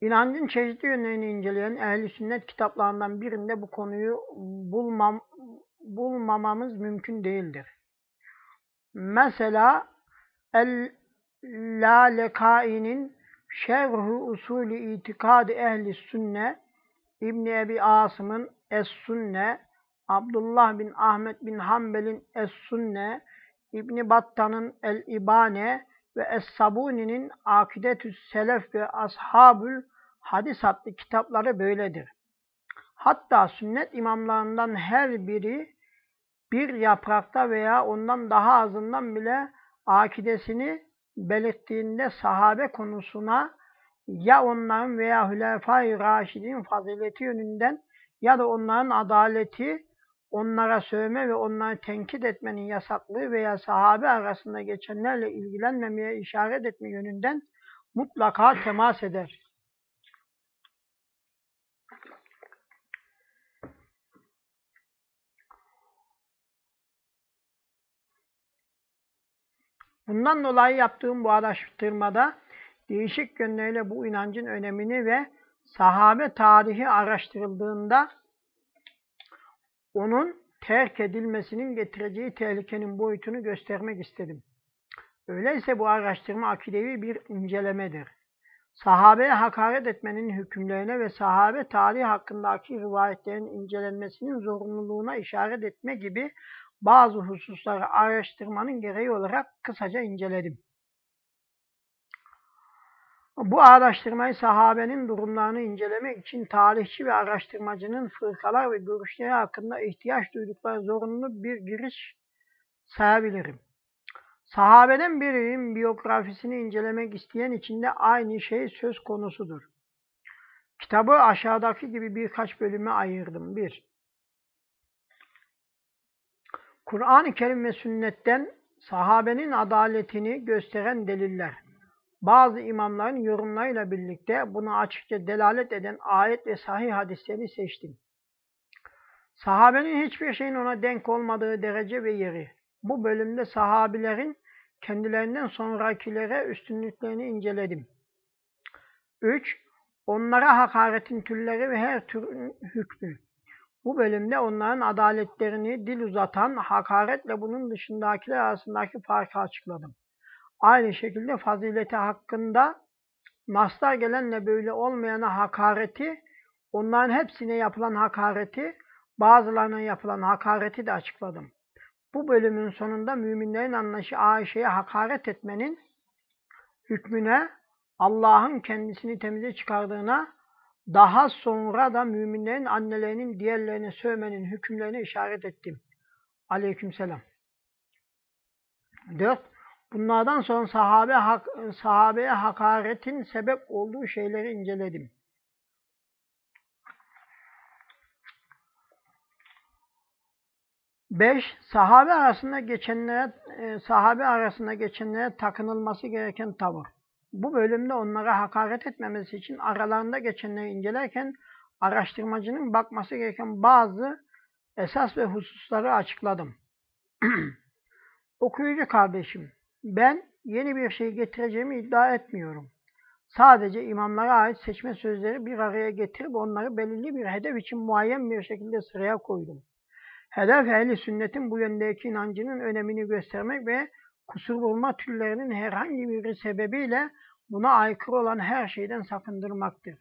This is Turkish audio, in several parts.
İnancın çeşitli yönlerini inceleyen ehli sünnet kitaplarından birinde bu konuyu bulmam, bulmamamız mümkün değildir. Mesela El-Lalekai'nin Şerhu Usulü İtikadi Ehli Sünne İbni Ebi Asım'ın Es-Sünne Abdullah bin Ahmet bin Hanbel'in Es-Sünne İbni Batta'nın El-İbane ve Es-Sabuni'nin Akidetü Selef ve Ashabül Hadis adlı kitapları böyledir. Hatta sünnet imamlarından her biri bir yaprakta veya ondan daha azından bile akidesini belirttiğinde sahabe konusuna ya onların veya Hülefai Raşidin fazileti yönünden ya da onların adaleti, onlara sövme ve onları tenkit etmenin yasaklığı veya sahabe arasında geçenlerle ilgilenmemeye işaret etme yönünden mutlaka temas eder. Bundan dolayı yaptığım bu araştırmada değişik yönleriyle bu inancın önemini ve sahabe tarihi araştırıldığında onun terk edilmesinin getireceği tehlikenin boyutunu göstermek istedim. Öyleyse bu araştırma akidevi bir incelemedir. Sahabeye hakaret etmenin hükümlerine ve sahabe tarihi hakkındaki rivayetlerin incelenmesinin zorunluluğuna işaret etme gibi bazı hususları araştırmanın gereği olarak kısaca inceledim. Bu araştırmayı sahabenin durumlarını incelemek için tarihçi ve araştırmacının fırkalar ve görüşleri hakkında ihtiyaç duydukları zorunlu bir giriş sayabilirim. Sahabeden birinin biyografisini incelemek isteyen için de aynı şey söz konusudur. Kitabı aşağıdaki gibi birkaç bölüme ayırdım. 1. Kur'an-ı Kerim ve sünnetten sahabenin adaletini gösteren deliller. Bazı imamların yorumlarıyla birlikte buna açıkça delalet eden ayet ve sahih hadisleri seçtim. Sahabenin hiçbir şeyin ona denk olmadığı derece ve yeri. Bu bölümde sahabilerin kendilerinden sonrakilere üstünlüklerini inceledim. 3. Onlara hakaretin türleri ve her türün hükmü. Bu bölümde onların adaletlerini dil uzatan hakaretle bunun dışındakiler arasındaki farkı açıkladım. Aynı şekilde fazileti hakkında naslar gelenle böyle olmayana hakareti, onların hepsine yapılan hakareti, bazılarına yapılan hakareti de açıkladım. Bu bölümün sonunda müminlerin anlaşı Ayşe'ye hakaret etmenin hükmüne Allah'ın kendisini temize çıkardığına daha sonra da müminlerin annelerinin diğerlerine sövmenin hükümlerine işaret ettim. Aleykümselam. 4. Bunlardan sonra sahabe hak, sahabeye hakaretin sebep olduğu şeyleri inceledim. Beş, sahabe arasında geçenlere, e, sahabe arasında geçenlere takınılması gereken tavır. Bu bölümde onlara hakaret etmemesi için aralarında geçenleri incelerken araştırmacının bakması gereken bazı esas ve hususları açıkladım. Okuyucu kardeşim, ben yeni bir şey getireceğimi iddia etmiyorum. Sadece imamlara ait seçme sözleri bir araya getirip onları belirli bir hedef için muayyen bir şekilde sıraya koydum. Hedef ehli sünnetin bu yöndeki inancının önemini göstermek ve kusur bulma türlerinin herhangi bir sebebiyle buna aykırı olan her şeyden sakındırmaktır.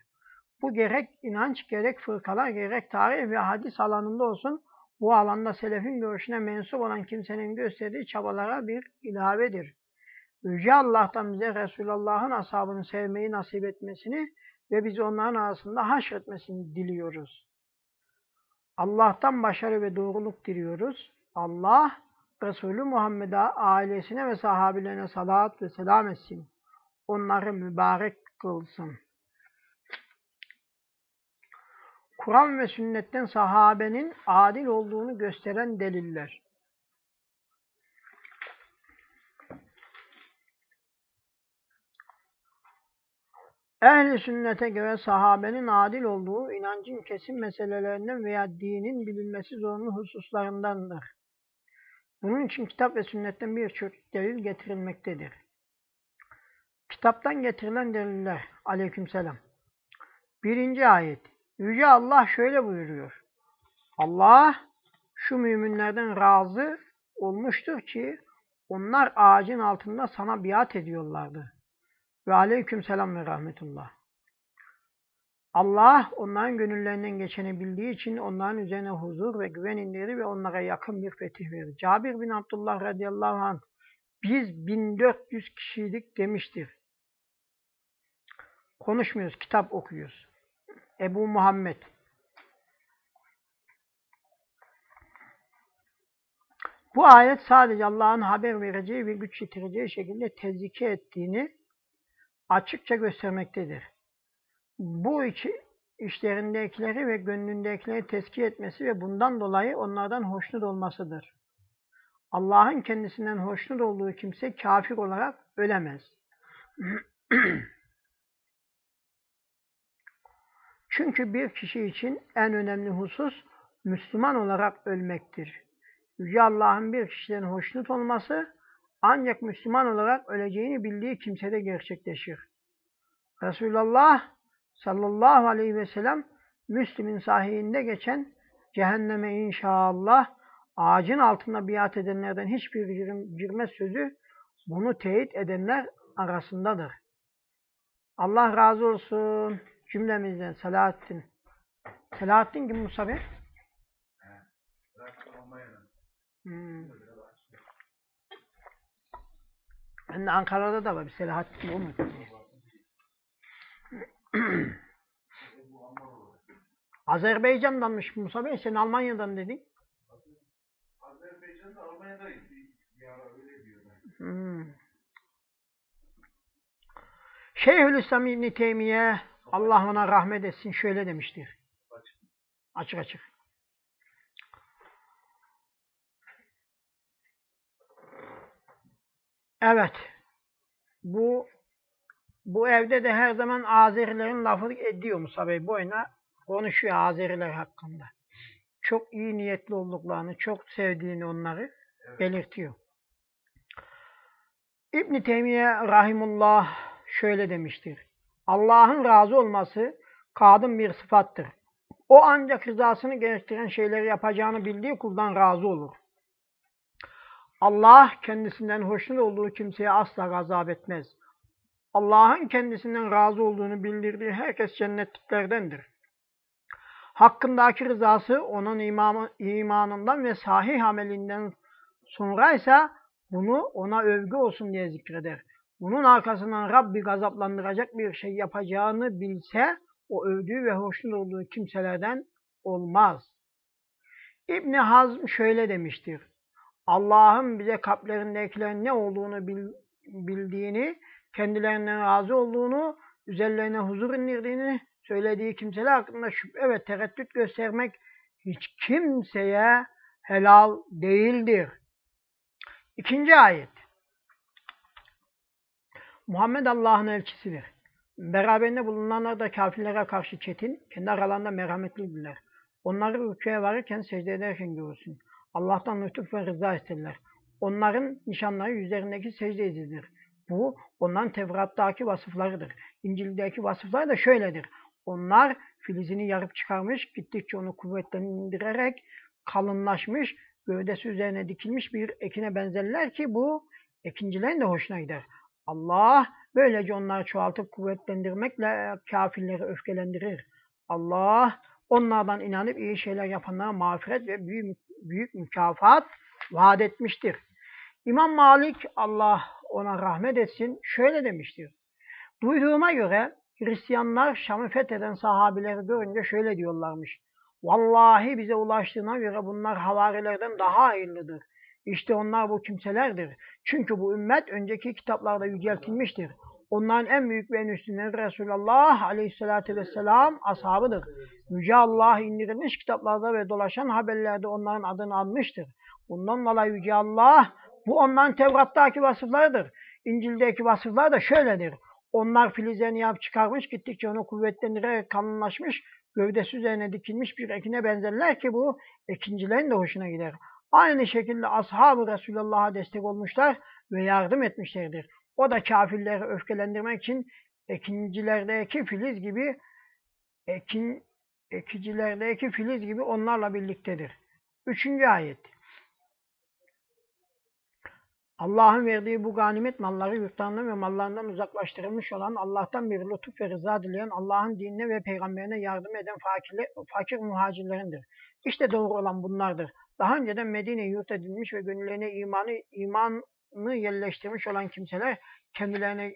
Bu gerek inanç, gerek fırkalar, gerek tarih ve hadis alanında olsun, bu alanda selefin görüşüne mensup olan kimsenin gösterdiği çabalara bir ilavedir. Yüce Allah'tan bize Resulullah'ın ashabını sevmeyi nasip etmesini ve bizi onların arasında haşretmesini diliyoruz. Allah'tan başarı ve doğruluk diliyoruz. Allah, Resulü Muhammed'e, ailesine ve sahabilerine salat ve selam etsin. Onları mübarek kılsın. Kur'an ve sünnetten sahabenin adil olduğunu gösteren deliller. Ehli sünnete göre sahabenin adil olduğu inancın kesin meselelerinden veya dinin bilinmesi zorunlu hususlarındandır. Bunun için kitap ve sünnetten birçok delil getirilmektedir. Kitaptan getirilen deliller. Aleykümselam. Birinci ayet. Yüce Allah şöyle buyuruyor. Allah şu müminlerden razı olmuştur ki onlar ağacın altında sana biat ediyorlardı. Ve aleyküm selam ve rahmetullah. Allah onların gönüllerinden geçeni bildiği için onların üzerine huzur ve güven indirdi ve onlara yakın bir fetih verdi. Cabir bin Abdullah radıyallahu anh biz 1400 kişiydik demiştir. Konuşmuyoruz, kitap okuyoruz. Ebu Muhammed. Bu ayet sadece Allah'ın haber vereceği ve güç yitireceği şekilde tezike ettiğini açıkça göstermektedir. Bu içi, işlerindekileri ve gönlündekileri tezkiye etmesi ve bundan dolayı onlardan hoşnut olmasıdır. Allah'ın kendisinden hoşnut olduğu kimse kafir olarak ölemez. Çünkü bir kişi için en önemli husus Müslüman olarak ölmektir. Yüce Allah'ın bir kişiden hoşnut olması ancak Müslüman olarak öleceğini bildiği kimsede gerçekleşir. Resulullah sallallahu aleyhi ve sellem Müslim'in sahihinde geçen cehenneme inşallah ağacın altında biat edenlerden hiçbir girmez sözü bunu teyit edenler arasındadır. Allah razı olsun cümlemizden Selahattin. Selahattin kim Musa Bey? Hmm. Ben de Ankara'da da var bir Selahattin o mu? Azerbaycan'danmış Musa Bey. Sen Almanya'dan dedin. Azerbaycan'da Almanya'dayız. Ara öyle diyorlar. Hmm. Şeyhülislam İbni Teymiye Allah ona rahmet etsin şöyle demiştir. Açık. Açık. Evet. Bu bu evde de her zaman Azerilerin lafı ediyor Musa Bey. Boyuna konuşuyor Azeriler hakkında. Çok iyi niyetli olduklarını, çok sevdiğini onları belirtiyor. İbn Teymiye rahimullah şöyle demiştir. Allah'ın razı olması kadın bir sıfattır. O ancak rızasını gerektiren şeyleri yapacağını bildiği kuldan razı olur. Allah kendisinden hoşnut olduğu kimseye asla gazap etmez. Allah'ın kendisinden razı olduğunu bildirdiği herkes cennetliklerdendir. Hakkındaki rızası onun imamı, imanından ve sahih amelinden sonraysa bunu ona övgü olsun diye zikreder. Bunun arkasından Rabbi gazaplandıracak bir şey yapacağını bilse o övdüğü ve hoşnut olduğu kimselerden olmaz. İbn Hazm şöyle demiştir. Allah'ın bize kalplerindekilerin ne olduğunu bildiğini, kendilerinden razı olduğunu, üzerlerine huzur indirdiğini söylediği kimseler hakkında şüphe ve tereddüt göstermek hiç kimseye helal değildir. İkinci ayet. Muhammed Allah'ın elçisidir. Beraberinde bulunanlar da kafirlere karşı çetin, kendi aralarında merhametlidirler. Onları rüküye varırken, secde ederken görürsün. Allah'tan lütuf ve rıza isterler. Onların nişanları yüzlerindeki secde izidir. Bu, onların Tevrat'taki vasıflarıdır. İncil'deki vasıflar da şöyledir. Onlar filizini yarıp çıkarmış, gittikçe onu kuvvetlendirerek kalınlaşmış, gövdesi üzerine dikilmiş bir ekine benzerler ki bu ekincilerin de hoşuna gider. Allah böylece onları çoğaltıp kuvvetlendirmekle kafirleri öfkelendirir. Allah onlardan inanıp iyi şeyler yapanlara mağfiret ve büyük, büyük mükafat vaat etmiştir. İmam Malik Allah ona rahmet etsin şöyle demiştir. Duyduğuma göre Hristiyanlar Şam'ı fetheden sahabileri görünce şöyle diyorlarmış. Vallahi bize ulaştığına göre bunlar havarilerden daha hayırlıdır. İşte onlar bu kimselerdir. Çünkü bu ümmet önceki kitaplarda yüceltilmiştir. Onların en büyük ve en üstünleri Resulullah aleyhissalatü vesselam ashabıdır. Yüce Allah indirilmiş kitaplarda ve dolaşan haberlerde onların adını almıştır. Bundan dolayı Yüce Allah bu onların Tevrat'taki vasıflarıdır. İncil'deki vasıflar da şöyledir. Onlar filizlerini yap çıkarmış, gittikçe onu kuvvetlendirerek kalınlaşmış, gövdesi üzerine dikilmiş bir ekine benzerler ki bu ekincilerin de hoşuna gider. Aynı şekilde ashab-ı Resulullah'a destek olmuşlar ve yardım etmişlerdir. O da kafirleri öfkelendirmek için ekincilerdeki filiz gibi ekin, ekicilerdeki filiz gibi onlarla birliktedir. Üçüncü ayet. Allah'ın verdiği bu ganimet malları yurtlarından ve mallarından uzaklaştırılmış olan, Allah'tan bir lütuf ve rıza dileyen, Allah'ın dinine ve peygamberine yardım eden fakir, fakir muhacirlerindir. İşte doğru olan bunlardır. Daha önceden Medine'ye yurt edilmiş ve gönüllerine imanı, imanı yerleştirmiş olan kimseler kendilerine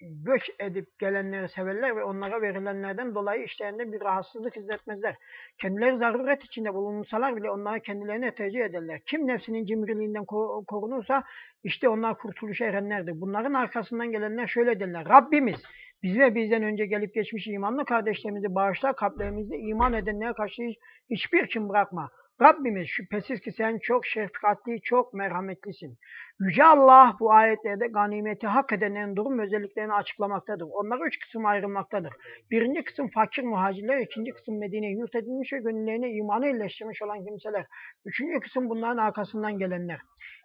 göç edip gelenleri severler ve onlara verilenlerden dolayı işlerinde bir rahatsızlık hissetmezler. Kendileri zaruret içinde bulunsalar bile onları kendilerine tercih ederler. Kim nefsinin cimriliğinden korunursa işte onlar kurtuluşa erenlerdir. Bunların arkasından gelenler şöyle derler. Rabbimiz biz ve bizden önce gelip geçmiş imanlı kardeşlerimizi bağışla, kalplerimizde iman edenlere karşı hiçbir kim bırakma. Rabbimiz şüphesiz ki sen çok şefkatli, çok merhametlisin. Yüce Allah bu ayetlerde ganimeti hak edenlerin durum özelliklerini açıklamaktadır. Onlar üç kısım ayrılmaktadır. Birinci kısım fakir muhacirler, ikinci kısım Medine'ye yurt edilmiş ve gönüllerine imanı iyileştirmiş olan kimseler. Üçüncü kısım bunların arkasından gelenler.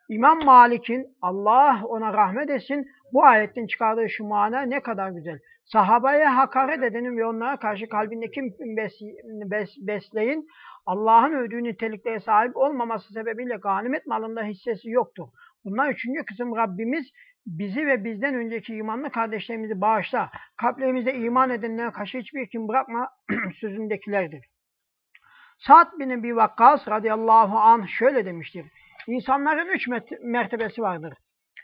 İmam Malik'in Allah ona rahmet etsin bu ayetten çıkardığı şu mana ne kadar güzel. Sahabaya hakaret edenin ve onlara karşı kalbindeki bes, bes, besleyin Allah'ın övdüğü niteliklere sahip olmaması sebebiyle ganimet malında hissesi yoktur. Bunlar üçüncü kısım Rabbimiz bizi ve bizden önceki imanlı kardeşlerimizi bağışla. Kalplerimizde iman edenlere karşı hiçbir kim bırakma sözündekilerdir. Sa'd bin Ebi Vakkas radıyallahu anh şöyle demiştir. İnsanların üç mertebesi vardır.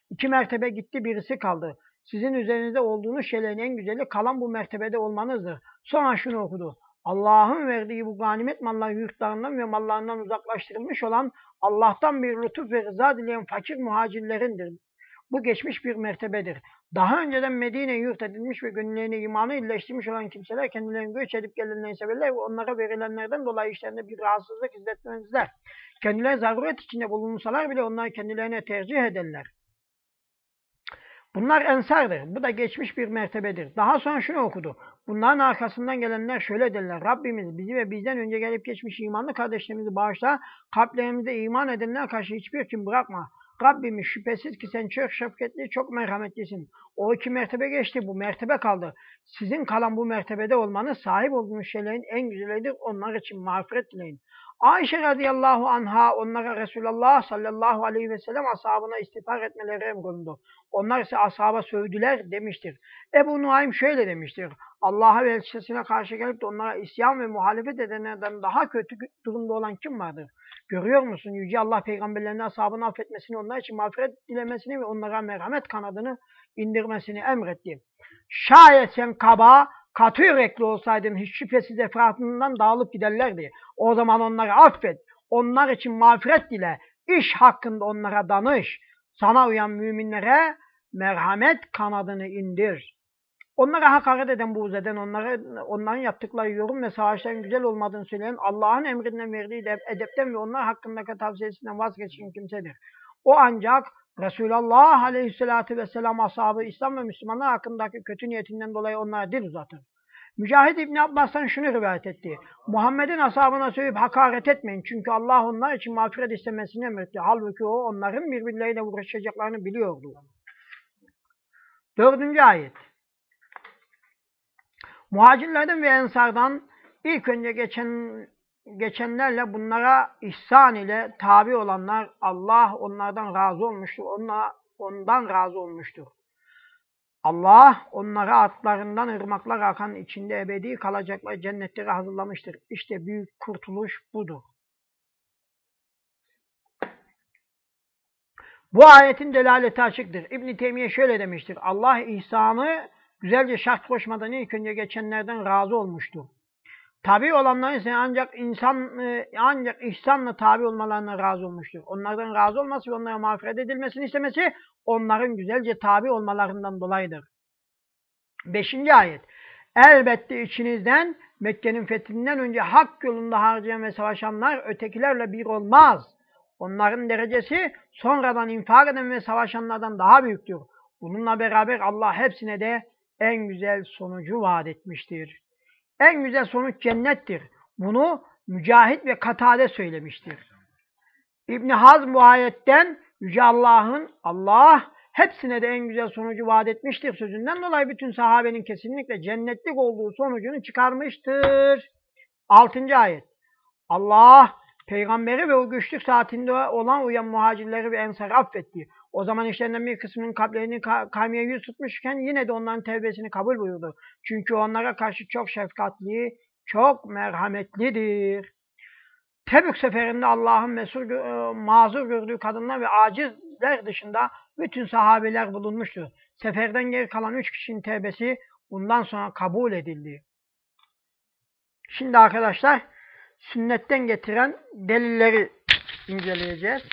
İki mertebe gitti birisi kaldı. Sizin üzerinizde olduğunuz şeylerin en güzeli kalan bu mertebede olmanızdır. Sonra şunu okudu. Allah'ın verdiği bu ganimet mallar yurtlarından ve mallarından uzaklaştırılmış olan Allah'tan bir lütuf ve rıza dileyen fakir muhacirlerindir. Bu geçmiş bir mertebedir. Daha önceden Medine yurt edilmiş ve gönüllerini imanı illeştirmiş olan kimseler kendilerini göç edip gelenleri severler ve onlara verilenlerden dolayı işlerinde bir rahatsızlık hissetmezler. Kendileri zaruret içinde bulunsalar bile onları kendilerine tercih ederler. Bunlar ensardır. Bu da geçmiş bir mertebedir. Daha sonra şunu okudu. Bunların arkasından gelenler şöyle derler. Rabbimiz bizi ve bizden önce gelip geçmiş imanlı kardeşlerimizi bağışla. Kalplerimizde iman edenler karşı hiçbir kim bırakma. Rabbimiz şüphesiz ki sen çok şefkatli, çok merhametlisin. O iki mertebe geçti, bu mertebe kaldı. Sizin kalan bu mertebede olmanız sahip olduğunuz şeylerin en güzelidir. Onlar için mağfiret dileyin. Ayşe radıyallahu anha onlara Resulullah sallallahu aleyhi ve sellem ashabına istiğfar etmeleri emrolundu. Onlar ise ashaba sövdüler demiştir. Ebu Nuaym şöyle demiştir. Allah'a ve elçisine karşı gelip de onlara isyan ve muhalefet edenlerden daha kötü durumda olan kim vardır? Görüyor musun? Yüce Allah peygamberlerine ashabını affetmesini, onlar için mağfiret dilemesini ve onlara merhamet kanadını indirmesini emretti. Şayet sen kaba, katı yürekli olsaydın hiç şüphesiz etrafından dağılıp giderlerdi. O zaman onları affet, onlar için mağfiret dile, iş hakkında onlara danış, sana uyan müminlere merhamet kanadını indir. Onlara hakaret eden, buğz eden, onlara, onların yaptıkları yorum ve savaşların güzel olmadığını söyleyen, Allah'ın emrinden verdiği edepten ve onlar hakkındaki tavsiyesinden vazgeçen kimsedir. O ancak Resulullah Aleyhisselatü Vesselam ashabı İslam ve Müslümanlar hakkındaki kötü niyetinden dolayı onlara dil uzatır. Mücahit İbni Abbas'tan şunu rivayet etti. Muhammed'in ashabına söyleyip hakaret etmeyin. Çünkü Allah onlar için mağfiret istemesini emretti. Halbuki o onların birbirleriyle uğraşacaklarını biliyordu. Dördüncü ayet. Muhacirlerden ve ensardan ilk önce geçen geçenlerle bunlara ihsan ile tabi olanlar Allah onlardan razı olmuştur. Onlar, ondan razı olmuştur. Allah onlara atlarından ırmaklar akan içinde ebedi kalacaklar cennetleri hazırlamıştır. İşte büyük kurtuluş budur. Bu ayetin delaleti açıktır. İbn Teymiye şöyle demiştir. Allah ihsanı güzelce şart koşmadan ilk önce geçenlerden razı olmuştur. Tabi olanlar ise ancak insan e, ancak ihsanla tabi olmalarına razı olmuştur. Onlardan razı olması ve onlara mağfiret edilmesini istemesi onların güzelce tabi olmalarından dolayıdır. Beşinci ayet. Elbette içinizden Mekke'nin fethinden önce hak yolunda harcayan ve savaşanlar ötekilerle bir olmaz. Onların derecesi sonradan infak eden ve savaşanlardan daha büyüktür. Bununla beraber Allah hepsine de en güzel sonucu vaat etmiştir. En güzel sonuç cennettir. Bunu Mücahit ve Katade söylemiştir. İbn Hazm bu ayetten Yüce Allah'ın Allah hepsine de en güzel sonucu vaat etmiştir sözünden dolayı bütün sahabenin kesinlikle cennetlik olduğu sonucunu çıkarmıştır. 6. ayet. Allah peygamberi ve o güçlük saatinde olan uyan muhacirleri ve ensarı affetti. O zaman işlerinden bir kısmının kalplerini ka kaymaya yüz tutmuşken yine de onların tevbesini kabul buyurdu. Çünkü onlara karşı çok şefkatli, çok merhametlidir. Tebük seferinde Allah'ın mesur, e, mazur gördüğü kadınlar ve acizler dışında bütün sahabeler bulunmuştu. Seferden geri kalan üç kişinin tevbesi bundan sonra kabul edildi. Şimdi arkadaşlar sünnetten getiren delilleri inceleyeceğiz.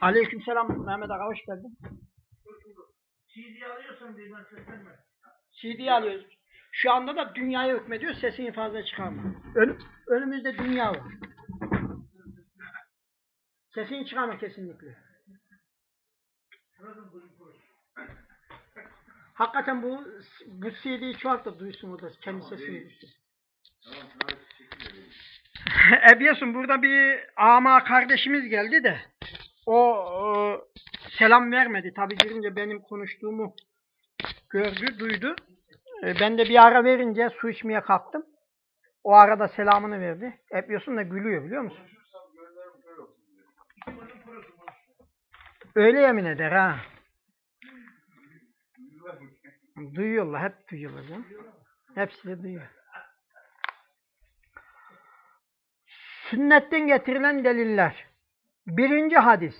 Aleykümselam Mehmet Ağa hoş geldin. CD alıyorsan birden seslenme. CD alıyoruz. Şu anda da dünyaya hükmediyor. Sesini fazla çıkarma. Ön- önümüzde dünya var. Sesini çıkarma kesinlikle. Hakikaten bu bu CD'yi çoğalt da duysun o da kendi sesini duysun. Tamam vereyim. Ebiyorsun burada bir ama kardeşimiz geldi de o e, selam vermedi. Tabi girince benim konuştuğumu gördü, duydu. E, ben de bir ara verince su içmeye kalktım. O arada selamını verdi. Ebiyorsun da gülüyor biliyor musun? Öyle yemin eder ha. Duyuyorlar hep duyuyorlar. Ya. Hepsi de duyuyor. Sünnetten getirilen deliller. Birinci hadis.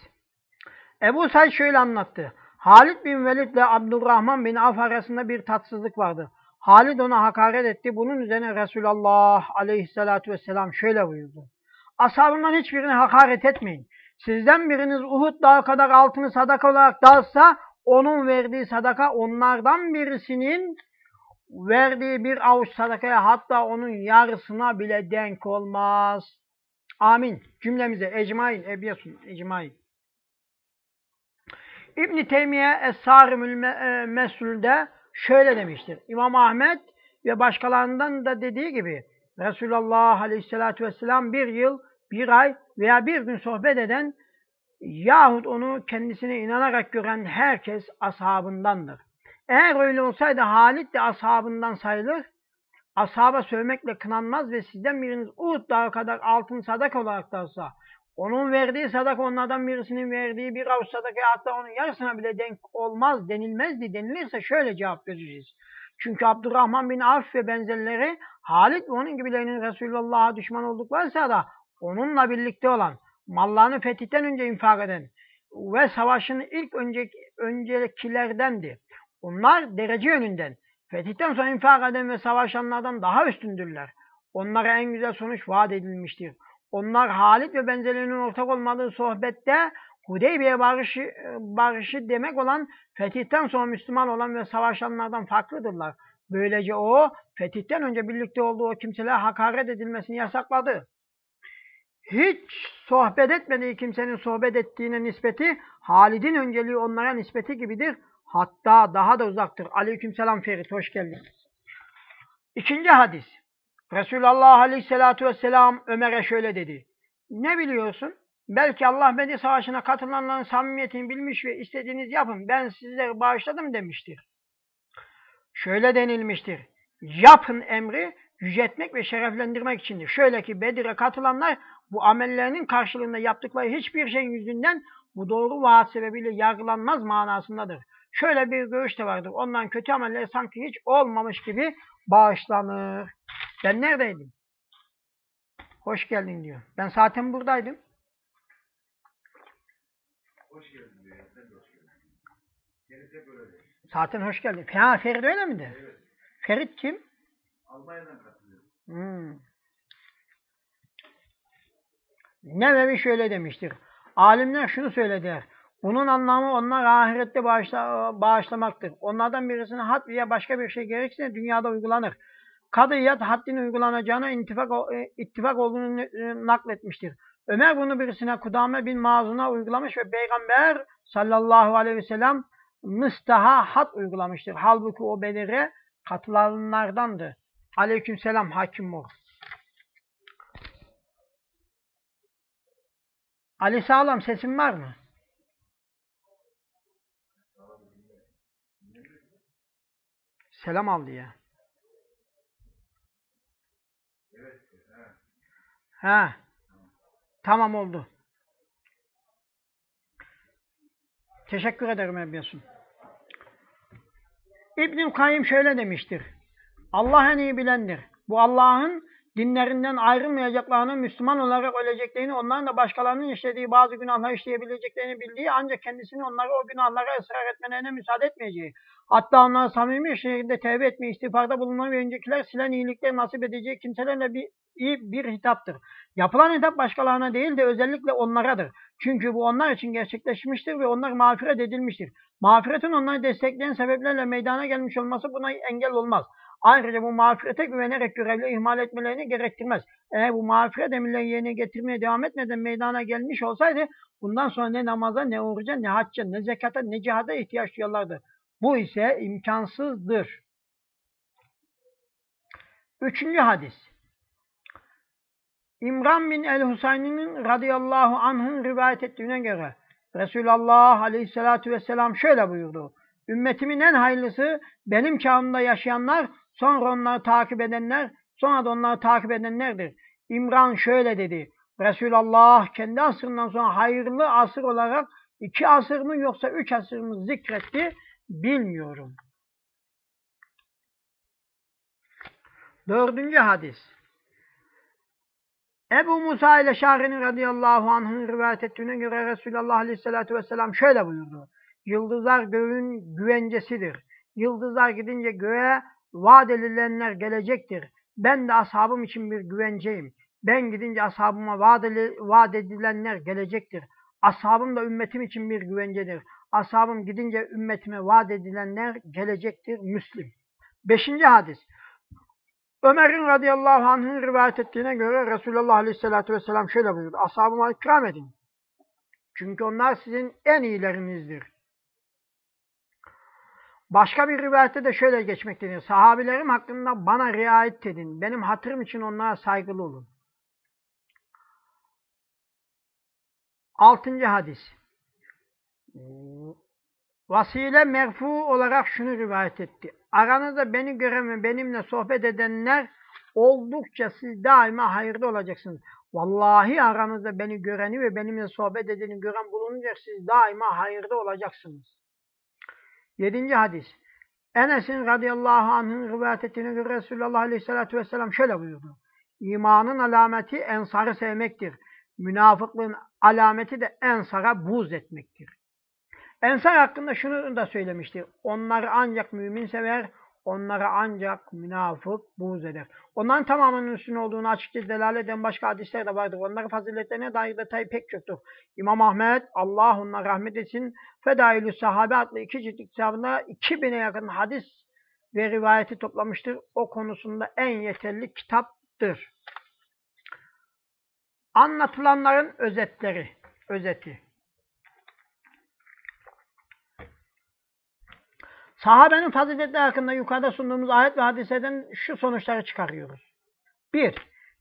Ebu Said şöyle anlattı. Halid bin Velid ile Abdurrahman bin Avf arasında bir tatsızlık vardı. Halid ona hakaret etti. Bunun üzerine Resulullah aleyhissalatu vesselam şöyle buyurdu. Ashabından hiçbirini hakaret etmeyin. Sizden biriniz Uhud dağı kadar altını sadaka olarak dağıtsa onun verdiği sadaka onlardan birisinin verdiği bir avuç sadakaya hatta onun yarısına bile denk olmaz. Amin. Cümlemize ecmain, ebiyesun, ecmain. İbn-i Teymiye Es-Sarimül Me- e, Mesul'de şöyle demiştir. İmam Ahmet ve başkalarından da dediği gibi Resulullah Aleyhisselatü Vesselam bir yıl, bir ay veya bir gün sohbet eden yahut onu kendisine inanarak gören herkes ashabındandır. Eğer öyle olsaydı Halit de ashabından sayılır. Ashaba sövmekle kınanmaz ve sizden biriniz Uhud dağı kadar altın sadaka olarak da olsa onun verdiği sadaka onlardan birisinin verdiği bir avuç sadakaya hatta onun yarısına bile denk olmaz denilmezdi denilirse şöyle cevap vereceğiz. Çünkü Abdurrahman bin Avf ve benzerleri Halit ve onun gibilerinin Resulullah'a düşman oldukları sırada onunla birlikte olan, mallarını fetihten önce infak eden ve savaşın ilk önceki, öncekilerdendi. Onlar derece yönünden, fetihten sonra infak eden ve savaşanlardan daha üstündürler. Onlara en güzel sonuç vaat edilmiştir. Onlar Halit ve benzerlerinin ortak olmadığı sohbette Hudeybiye barışı, barışı demek olan fetihten sonra Müslüman olan ve savaşanlardan farklıdırlar. Böylece o fetihten önce birlikte olduğu o kimselere hakaret edilmesini yasakladı. Hiç sohbet etmediği kimsenin sohbet ettiğine nispeti Halid'in önceliği onlara nispeti gibidir. Hatta daha da uzaktır. Aleykümselam Ferit, hoş geldin. İkinci hadis. Resulullah Aleyhisselatü Vesselam Ömer'e şöyle dedi. Ne biliyorsun? Belki Allah Bedir Savaşı'na katılanların samimiyetini bilmiş ve istediğiniz yapın. Ben sizleri bağışladım demiştir. Şöyle denilmiştir. Yapın emri yüceltmek ve şereflendirmek içindir. Şöyle ki Bedir'e katılanlar bu amellerinin karşılığında yaptıkları hiçbir şeyin yüzünden bu doğru vaat sebebiyle yargılanmaz manasındadır. Şöyle bir görüş de vardır. Ondan kötü ameller sanki hiç olmamış gibi bağışlanır. Ben neredeydim? Hoş geldin diyor. Ben zaten buradaydım. Hoş geldin diyor. Sen de hoş geldin. Ferit hep öyle. Zaten hoş geldin. Ha Ferit öyle miydi? Evet. Ferit kim? Almanya'dan katılıyor. Hmm. Nevevi şöyle demiştir. Alimler şunu söylediler. Bunun anlamı onlar ahirette bağışla, bağışlamaktır. Onlardan birisine had veya başka bir şey gerekirse dünyada uygulanır. Kadıyat haddin uygulanacağına ittifak, ittifak olduğunu nakletmiştir. Ömer bunu birisine Kudame bin Mazun'a uygulamış ve Peygamber sallallahu aleyhi ve sellem müstaha had uygulamıştır. Halbuki o Bedir'e katılanlardandı. Aleykümselam hakim ol. Ali Sağlam sesin var mı? Selam al diye. Evet. Ha. Tamam oldu. Teşekkür ederim Ebyasın. İbnül Kayyım şöyle demiştir. Allah en iyi bilendir. Bu Allah'ın dinlerinden ayrılmayacaklarını, Müslüman olarak öleceklerini, onların da başkalarının işlediği bazı günahlar işleyebileceklerini bildiği ancak kendisini onları o günahlara ısrar etmelerine müsaade etmeyeceği, hatta onlara samimi bir şekilde tevbe etmeyi, istiğfarda bulunmayı ve öncekiler silen iyilikleri nasip edeceği kimselerle bir, iyi bir hitaptır. Yapılan hitap başkalarına değil de özellikle onlaradır. Çünkü bu onlar için gerçekleşmiştir ve onlar mağfiret edilmiştir. Mağfiretin onları destekleyen sebeplerle meydana gelmiş olması buna engel olmaz. Ayrıca bu mağfirete güvenerek görevli ihmal etmelerini gerektirmez. Eğer bu mağfiret emirleri yerine getirmeye devam etmeden meydana gelmiş olsaydı bundan sonra ne namaza, ne oruca, ne hacca, ne zekata, ne cihada ihtiyaç duyarlardı. Bu ise imkansızdır. Üçüncü hadis. İmran bin el-Husayni'nin radıyallahu anh'ın rivayet ettiğine göre Resulullah aleyhissalatu vesselam şöyle buyurdu. Ümmetimin en hayırlısı benim çağımda yaşayanlar, sonra onları takip edenler, sonra da onları takip edenlerdir. İmran şöyle dedi. Resulullah kendi asrından sonra hayırlı asır olarak iki asır mı yoksa üç asır mı zikretti bilmiyorum. Dördüncü hadis. Ebu Musa ile Şahri'nin radıyallahu anh'ın rivayet ettiğine göre Resulullah aleyhissalatu vesselam şöyle buyurdu. Yıldızlar göğün güvencesidir. Yıldızlar gidince göğe vaat edilenler gelecektir. Ben de ashabım için bir güvenceyim. Ben gidince ashabıma vaat edilenler gelecektir. Ashabım da ümmetim için bir güvencedir. Ashabım gidince ümmetime vaat edilenler gelecektir. Müslim. Beşinci hadis. Ömer'in radıyallahu anh'ın rivayet ettiğine göre Resulullah aleyhissalatü vesselam şöyle buyurdu. Ashabıma ikram edin. Çünkü onlar sizin en iyilerinizdir. Başka bir rivayette de şöyle geçmektedir. Sahabilerim hakkında bana riayet edin. Benim hatırım için onlara saygılı olun. Altıncı hadis. Vasile merfu olarak şunu rivayet etti. Aranızda beni gören ve benimle sohbet edenler oldukça siz daima hayırda olacaksınız. Vallahi aranızda beni göreni ve benimle sohbet edeni gören bulununca siz daima hayırda olacaksınız. Yedinci hadis. Enes'in radıyallahu anh'ın rivayet ettiğine göre Resulullah aleyhissalatü vesselam şöyle buyurdu. İmanın alameti ensarı sevmektir. Münafıklığın alameti de ensara buz etmektir. Ensar hakkında şunu da söylemiştir. Onları ancak mümin sever, onlara ancak münafık buğz eder. Onların tamamının üstün olduğunu açıkça delalet eden başka hadisler de vardır. Onların faziletlerine dair detay pek çoktur. İmam Ahmet, Allah onlara rahmet etsin, Fedailü Sahabe adlı iki ciltlik kitabında 2000'e yakın hadis ve rivayeti toplamıştır. O konusunda en yeterli kitaptır. Anlatılanların özetleri, özeti. Sahabenin faziletleri hakkında yukarıda sunduğumuz ayet ve hadiseden şu sonuçları çıkarıyoruz. 1.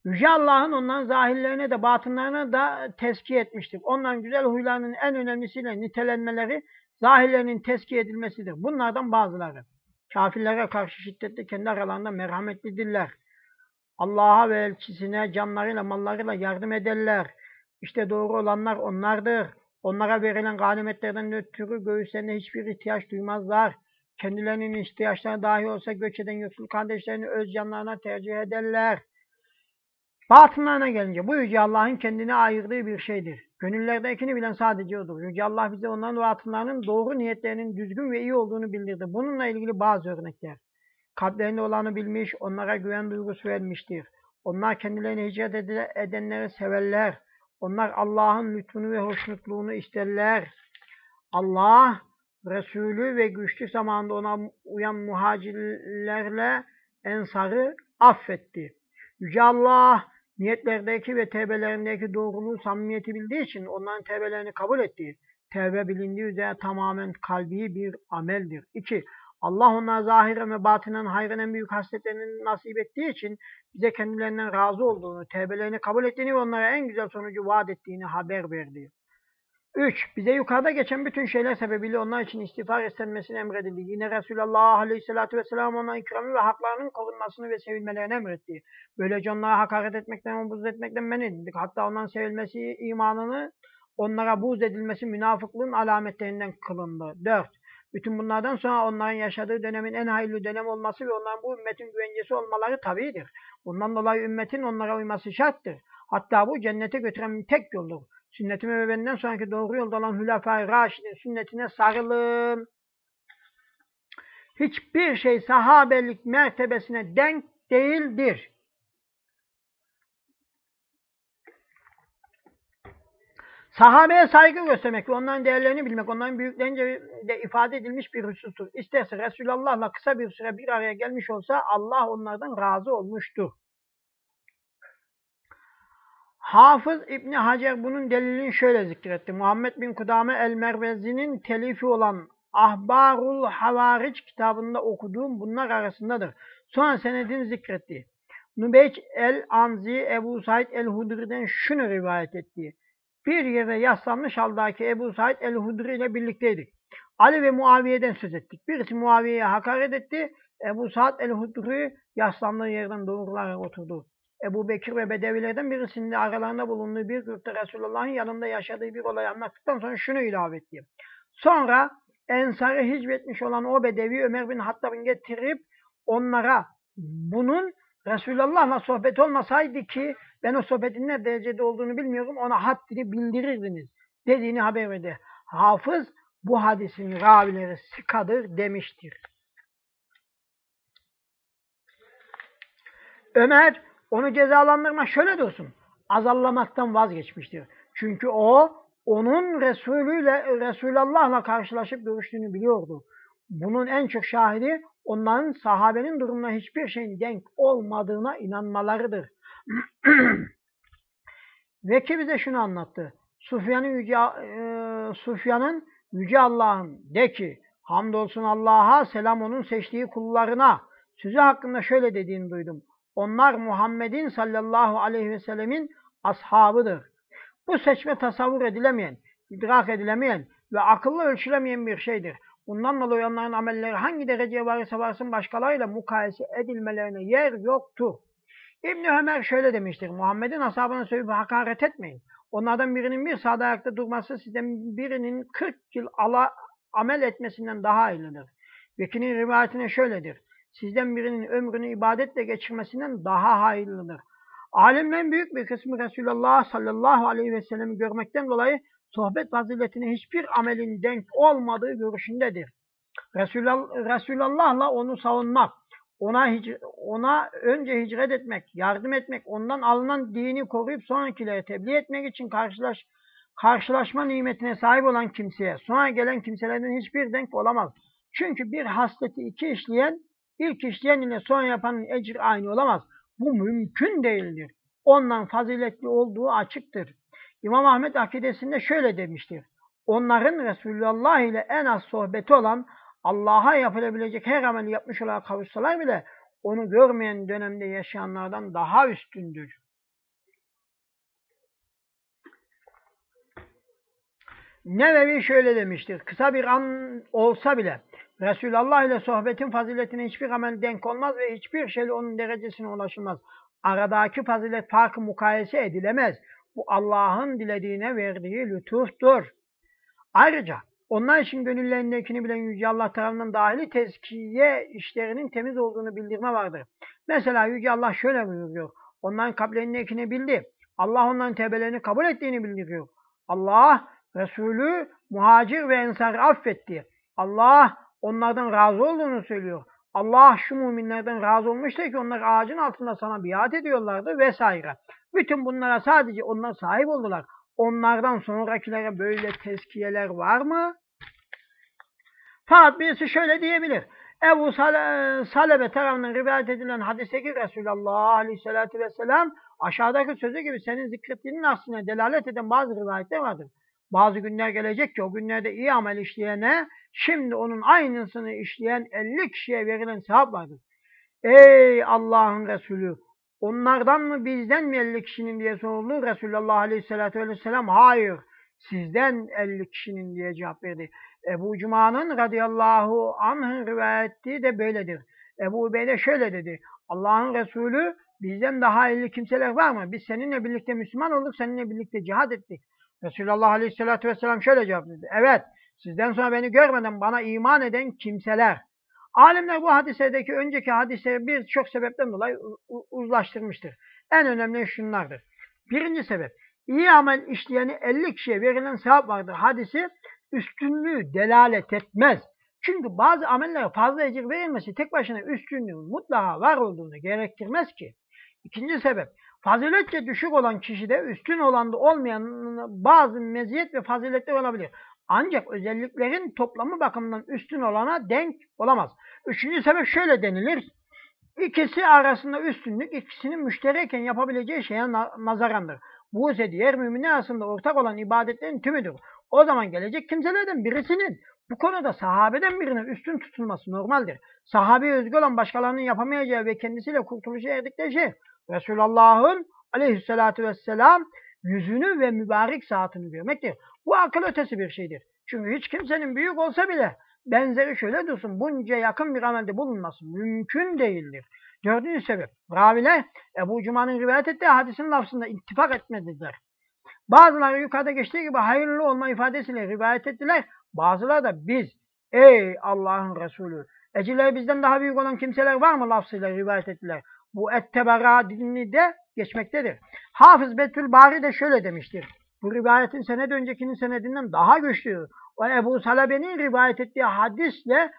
Yüce Allah'ın onların zahirlerine de batınlarına da tezkiye etmiştir. Onların güzel huylarının en önemlisiyle nitelenmeleri zahirlerinin tezkiye edilmesidir. Bunlardan bazıları. Kafirlere karşı şiddetli kendi aralarında merhametlidirler. Allah'a ve elçisine canlarıyla mallarıyla yardım ederler. İşte doğru olanlar onlardır. Onlara verilen ganimetlerden ötürü göğüslerine hiçbir ihtiyaç duymazlar. Kendilerinin ihtiyaçları dahi olsa göç eden yoksul kardeşlerini öz canlarına tercih ederler. Batınlarına gelince bu Yüce Allah'ın kendine ayırdığı bir şeydir. Gönüllerdekini bilen sadece O'dur. Yüce Allah bize onların batınlarının doğru niyetlerinin düzgün ve iyi olduğunu bildirdi. Bununla ilgili bazı örnekler. Kalplerinde olanı bilmiş, onlara güven duygusu vermiştir. Onlar kendilerine hicret edenleri severler. Onlar Allah'ın lütfunu ve hoşnutluğunu isterler. Allah Resulü ve güçlü zamanda ona uyan muhacirlerle ensarı affetti. Yüce Allah niyetlerdeki ve tevbelerindeki doğruluğu, samimiyeti bildiği için onların tevbelerini kabul etti. Tevbe bilindiği üzere tamamen kalbi bir ameldir. 2. Allah onlara zahiren ve batinen hayrın en büyük hasletlerini nasip ettiği için bize kendilerinden razı olduğunu, tevbelerini kabul ettiğini ve onlara en güzel sonucu vaat ettiğini haber verdi. 3. Bize yukarıda geçen bütün şeyler sebebiyle onlar için istiğfar istenmesini emredildi. Yine Resulullah Aleyhisselatü Vesselam onların ikramı ve haklarının korunmasını ve sevilmelerini emretti. Böylece onlara hakaret etmekten ve buz etmekten men edildik. Hatta onların sevilmesi imanını onlara buz edilmesi münafıklığın alametlerinden kılındı. 4. Bütün bunlardan sonra onların yaşadığı dönemin en hayırlı dönem olması ve onların bu ümmetin güvencesi olmaları tabidir. Bundan dolayı ümmetin onlara uyması şarttır. Hatta bu cennete götüren tek yoldur. Sünnetime ve benden sonraki doğru yolda olan Hülafai Raşid'in sünnetine sarılın. Hiçbir şey sahabelik mertebesine denk değildir. Sahabeye saygı göstermek ve onların değerlerini bilmek, onların büyüklerince de ifade edilmiş bir husustur. İsterse Resulullah'la kısa bir süre bir araya gelmiş olsa Allah onlardan razı olmuştur. Hafız İbni Hacer bunun delilini şöyle zikretti. Muhammed bin Kudame el-Mervezi'nin telifi olan Ahbarul Havaric kitabında okuduğum bunlar arasındadır. Sonra senedini zikretti. Nubeyç el-Anzi Ebu Said el-Hudri'den şunu rivayet etti. Bir yere yaslanmış haldaki Ebu Said el-Hudri ile birlikteydik. Ali ve Muaviye'den söz ettik. Birisi Muaviye'ye hakaret etti. Ebu Said el-Hudri yaslandığı yerden doğrularak oturdu. Ebu Bekir ve Bedevilerden birisinin aralarında bulunduğu bir grupta Resulullah'ın yanında yaşadığı bir olayı anlattıktan sonra şunu ilave etti. Sonra Ensar'ı hicvetmiş olan o Bedevi Ömer bin Hattab'ın getirip onlara bunun Resulullah'la sohbet olmasaydı ki ben o sohbetin ne derecede olduğunu bilmiyorum ona haddini bildirirdiniz dediğini haber verdi. Hafız bu hadisin ravileri sıkadır demiştir. Ömer onu cezalandırma şöyle dursun. Azallamaktan vazgeçmiştir. Çünkü o onun Resulüyle, Resulullah'la karşılaşıp görüştüğünü biliyordu. Bunun en çok şahidi onların sahabenin durumuna hiçbir şeyin denk olmadığına inanmalarıdır. Veki bize şunu anlattı. Sufyan'ın yüce, e, Sufyan'ın yüce Allah'ın de ki hamdolsun Allah'a selam onun seçtiği kullarına sözü hakkında şöyle dediğini duydum. Onlar Muhammed'in sallallahu aleyhi ve sellemin ashabıdır. Bu seçme tasavvur edilemeyen, idrak edilemeyen ve akıllı ölçülemeyen bir şeydir. Bundan dolayı onların amelleri hangi dereceye varırsa varsın başkalarıyla mukayese edilmelerine yer yoktur. İbni Ömer şöyle demiştir. Muhammed'in ashabına sövüp hakaret etmeyin. Onlardan birinin bir sağda ayakta durması sizden birinin 40 yıl ala, amel etmesinden daha hayırlıdır. Vekinin rivayetine şöyledir. Sizden birinin ömrünü ibadetle geçirmesinden daha hayırlıdır. Alemlerin büyük bir kısmı Resulullah sallallahu aleyhi ve sellem'i görmekten dolayı sohbet faziletine hiçbir amelin denk olmadığı görüşündedir. Resulullah, Resulullah'la onu savunmak, ona, ona önce hicret etmek, yardım etmek, ondan alınan dini koruyup sonrakilere tebliğ etmek için karşılaş, karşılaşma nimetine sahip olan kimseye, sonra gelen kimselerden hiçbir denk olamaz. Çünkü bir hasleti iki işleyen, ilk işleyen ile son yapanın ecri aynı olamaz. Bu mümkün değildir. Ondan faziletli olduğu açıktır. İmam Ahmet akidesinde şöyle demiştir. Onların Resulullah ile en az sohbeti olan Allah'a yapılabilecek her ameli yapmış olarak kavuşsalar bile onu görmeyen dönemde yaşayanlardan daha üstündür. Nevevi şöyle demiştir. Kısa bir an olsa bile Resulullah ile sohbetin faziletine hiçbir amel denk olmaz ve hiçbir şeyle onun derecesine ulaşılmaz. Aradaki fazilet farkı mukayese edilemez. Bu Allah'ın dilediğine verdiği lütuftur. Ayrıca onlar için gönüllerindekini bilen Yüce Allah tarafından dahili tezkiye işlerinin temiz olduğunu bildirme vardır. Mesela Yüce Allah şöyle buyuruyor. Onların kalplerindekini bildi. Allah onların tevbelerini kabul ettiğini bildiriyor. Allah Resulü muhacir ve ensarı affetti. Allah onlardan razı olduğunu söylüyor. Allah şu müminlerden razı olmuştur ki onlar ağacın altında sana biat ediyorlardı vesaire. Bütün bunlara sadece onlar sahip oldular. Onlardan sonrakilere böyle tezkiyeler var mı? Fakat birisi şöyle diyebilir. Ebu Sale, Salebe tarafından rivayet edilen hadisteki Resulullah Aleyhisselatü Vesselam aşağıdaki sözü gibi senin zikrettiğinin aksine delalet eden bazı rivayetler vardır. Bazı günler gelecek ki o günlerde iyi amel işleyene şimdi onun aynısını işleyen 50 kişiye verilen sevap vardır. Ey Allah'ın Resulü onlardan mı bizden mi 50 kişinin diye soruldu. Resulullah Aleyhisselatü Vesselam hayır Sizden 50 kişinin diye cevap verdi. Ebu Cuma'nın radıyallahu anh'ın rivayet ettiği de böyledir. Ebu Bey şöyle dedi. Allah'ın Resulü bizden daha 50 kimseler var mı? Biz seninle birlikte Müslüman olduk, seninle birlikte cihad ettik. Resulullah Aleyhisselatü Vesselam şöyle cevap verdi. Evet, sizden sonra beni görmeden bana iman eden kimseler. Alimler bu hadisedeki önceki hadiseyi birçok sebepten dolayı uzlaştırmıştır. En önemli şunlardır. Birinci sebep, iyi amel işleyeni 50 kişiye verilen sevap vardır. Hadisi üstünlüğü delalet etmez. Çünkü bazı amellere fazla ecir verilmesi tek başına üstünlüğün mutlaka var olduğunu gerektirmez ki. İkinci sebep, faziletçe düşük olan kişide üstün olan da olmayan bazı meziyet ve faziletler olabilir. Ancak özelliklerin toplamı bakımından üstün olana denk olamaz. Üçüncü sebep şöyle denilir. İkisi arasında üstünlük ikisinin müştereken yapabileceği şeye nazarandır. Bu ise diğer müminler arasında ortak olan ibadetlerin tümüdür. O zaman gelecek kimselerden birisinin bu konuda sahabeden birine üstün tutulması normaldir. Sahabe özgü olan başkalarının yapamayacağı ve kendisiyle kurtuluşa erdikleri şey Resulullah'ın aleyhissalatü vesselam yüzünü ve mübarek saatini görmektir. Bu akıl ötesi bir şeydir. Çünkü hiç kimsenin büyük olsa bile benzeri şöyle dursun bunca yakın bir amelde bulunması mümkün değildir. Dördüncü sebep. Raviler Ebu Cuma'nın rivayet ettiği hadisin lafzında ittifak etmediler. Bazıları yukarıda geçtiği gibi hayırlı olma ifadesiyle rivayet ettiler. Bazıları da biz ey Allah'ın Resulü ecirleri bizden daha büyük olan kimseler var mı lafzıyla rivayet ettiler. Bu ettebera dinini de geçmektedir. Hafız Betül Bari de şöyle demiştir. Bu rivayetin sened öncekinin senedinden daha güçlüdür. O Ebu Salabe'nin rivayet ettiği hadisle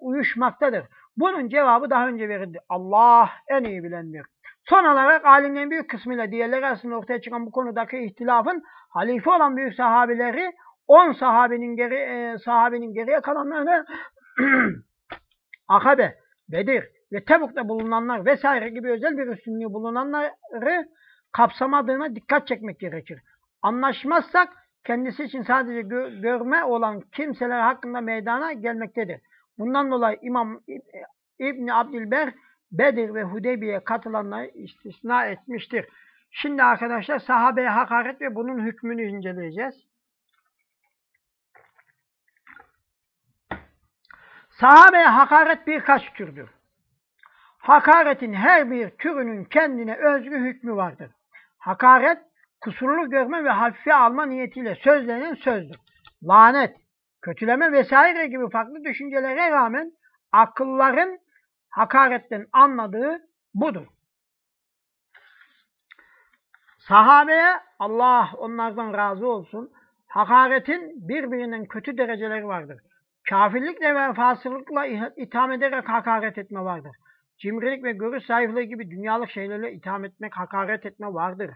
uyuşmaktadır. Bunun cevabı daha önce verildi. Allah en iyi bilendir. Son olarak alimlerin büyük kısmıyla diğerleri arasında ortaya çıkan bu konudaki ihtilafın halife olan büyük sahabeleri 10 sahabenin geri e, sahabenin geriye kalanlarını Akabe, Bedir ve Tebuk'ta bulunanlar vesaire gibi özel bir üstünlüğü bulunanları kapsamadığına dikkat çekmek gerekir. Anlaşmazsak kendisi için sadece gö görme olan kimseler hakkında meydana gelmektedir. Bundan dolayı İmam İbni Abdülber Bedir ve Hudeybiye'ye katılanları istisna etmiştir. Şimdi arkadaşlar sahabeye hakaret ve bunun hükmünü inceleyeceğiz. Sahabeye hakaret birkaç türdür. Hakaretin her bir türünün kendine özgü hükmü vardır. Hakaret, kusurlu görme ve hafife alma niyetiyle sözlenen sözdür. Lanet, kötüleme vesaire gibi farklı düşüncelere rağmen akılların hakaretten anladığı budur. Sahabeye Allah onlardan razı olsun hakaretin birbirinden kötü dereceleri vardır. Kafirlikle ve fasılıkla itham ederek hakaret etme vardır. Cimrilik ve görüş zayıflığı gibi dünyalık şeylerle itham etmek, hakaret etme vardır.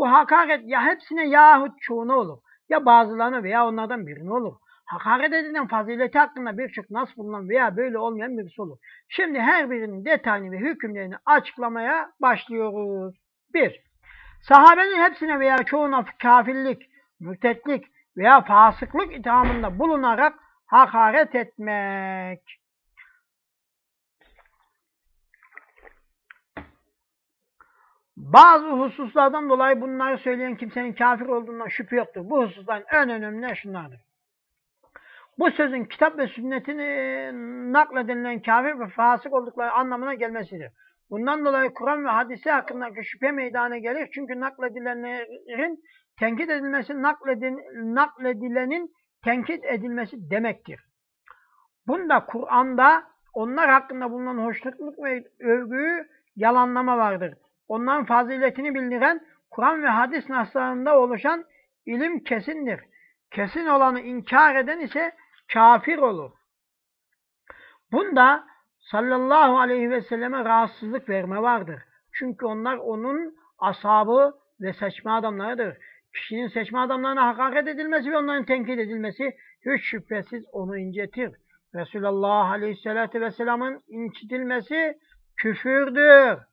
Bu hakaret ya hepsine yahut çoğuna olur. Ya bazılarına veya onlardan birine olur. Hakaret edilen fazileti hakkında birçok nas bulunan veya böyle olmayan birisi olur. Şimdi her birinin detayını ve hükümlerini açıklamaya başlıyoruz. 1. Sahabenin hepsine veya çoğuna kafirlik, mürtetlik veya fasıklık ithamında bulunarak hakaret etmek. Bazı hususlardan dolayı bunları söyleyen kimsenin kafir olduğundan şüphe yoktur. Bu hususların en önemli şunlardır. Bu sözün kitap ve sünnetini nakledilen kafir ve fasık oldukları anlamına gelmesidir. Bundan dolayı Kur'an ve hadisi hakkındaki şüphe meydana gelir. Çünkü nakledilenlerin tenkit edilmesi, nakledin, nakledilenin tenkit edilmesi demektir. Bunda Kur'an'da onlar hakkında bulunan hoşnutluk ve övgüyü yalanlama vardır. Onların faziletini bildiren Kur'an ve hadis naslarında oluşan ilim kesindir. Kesin olanı inkar eden ise kafir olur. Bunda sallallahu aleyhi ve selleme rahatsızlık verme vardır. Çünkü onlar onun ashabı ve seçme adamlarıdır. Kişinin seçme adamlarına hakaret edilmesi ve onların tenkit edilmesi hiç şüphesiz onu incetir. Resulullah aleyhissalatü vesselamın incitilmesi küfürdür.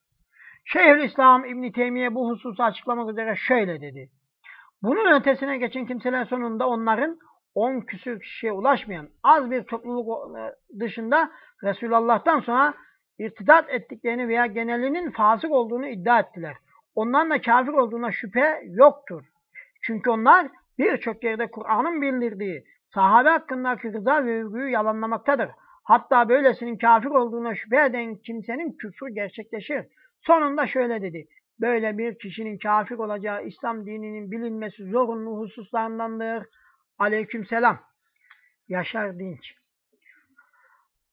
Şeyhülislam İbn Teymiye bu hususu açıklamak üzere şöyle dedi. Bunun ötesine geçen kimseler sonunda onların on küsür kişiye ulaşmayan az bir topluluk dışında Resulullah'tan sonra irtidat ettiklerini veya genelinin fasık olduğunu iddia ettiler. Onların da kafir olduğuna şüphe yoktur. Çünkü onlar birçok yerde Kur'an'ın bildirdiği sahabe hakkındaki rıza ve övgüyü yalanlamaktadır. Hatta böylesinin kafir olduğuna şüphe eden kimsenin küfrü gerçekleşir. Sonunda şöyle dedi. Böyle bir kişinin kafir olacağı İslam dininin bilinmesi zorunlu hususlarındandır. Aleykümselam. Yaşar Dinç.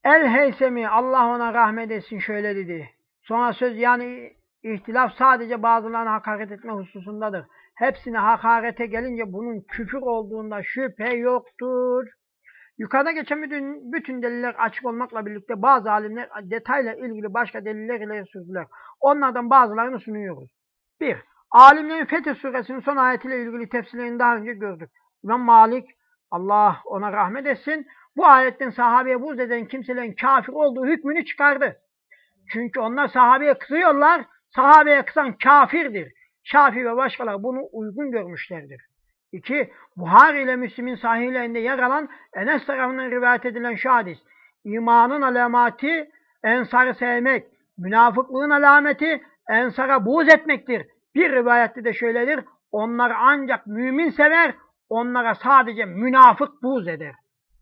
El Heysemi Allah ona rahmet etsin şöyle dedi. Sonra söz yani ihtilaf sadece bazılarına hakaret etme hususundadır. Hepsine hakarete gelince bunun küfür olduğunda şüphe yoktur. Yukarıda geçen bütün, bütün deliller açık olmakla birlikte bazı alimler detayla ilgili başka deliller ileri sürdüler. Onlardan bazılarını sunuyoruz. 1. Alimlerin Fetih suresinin son ayetiyle ilgili tefsirlerini daha önce gördük. İmam Malik, Allah ona rahmet etsin, bu ayetten sahabeye buz eden kimselerin kafir olduğu hükmünü çıkardı. Çünkü onlar sahabeye kızıyorlar, sahabeye kızan kafirdir. Şafii ve başkaları bunu uygun görmüşlerdir. 2. Buhari ile Müslim'in sahihlerinde yer alan Enes tarafından rivayet edilen şu hadis. İmanın alamati ensarı sevmek, münafıklığın alameti ensara buğz etmektir. Bir rivayette de şöyledir. Onlar ancak mümin sever, onlara sadece münafık buğz eder.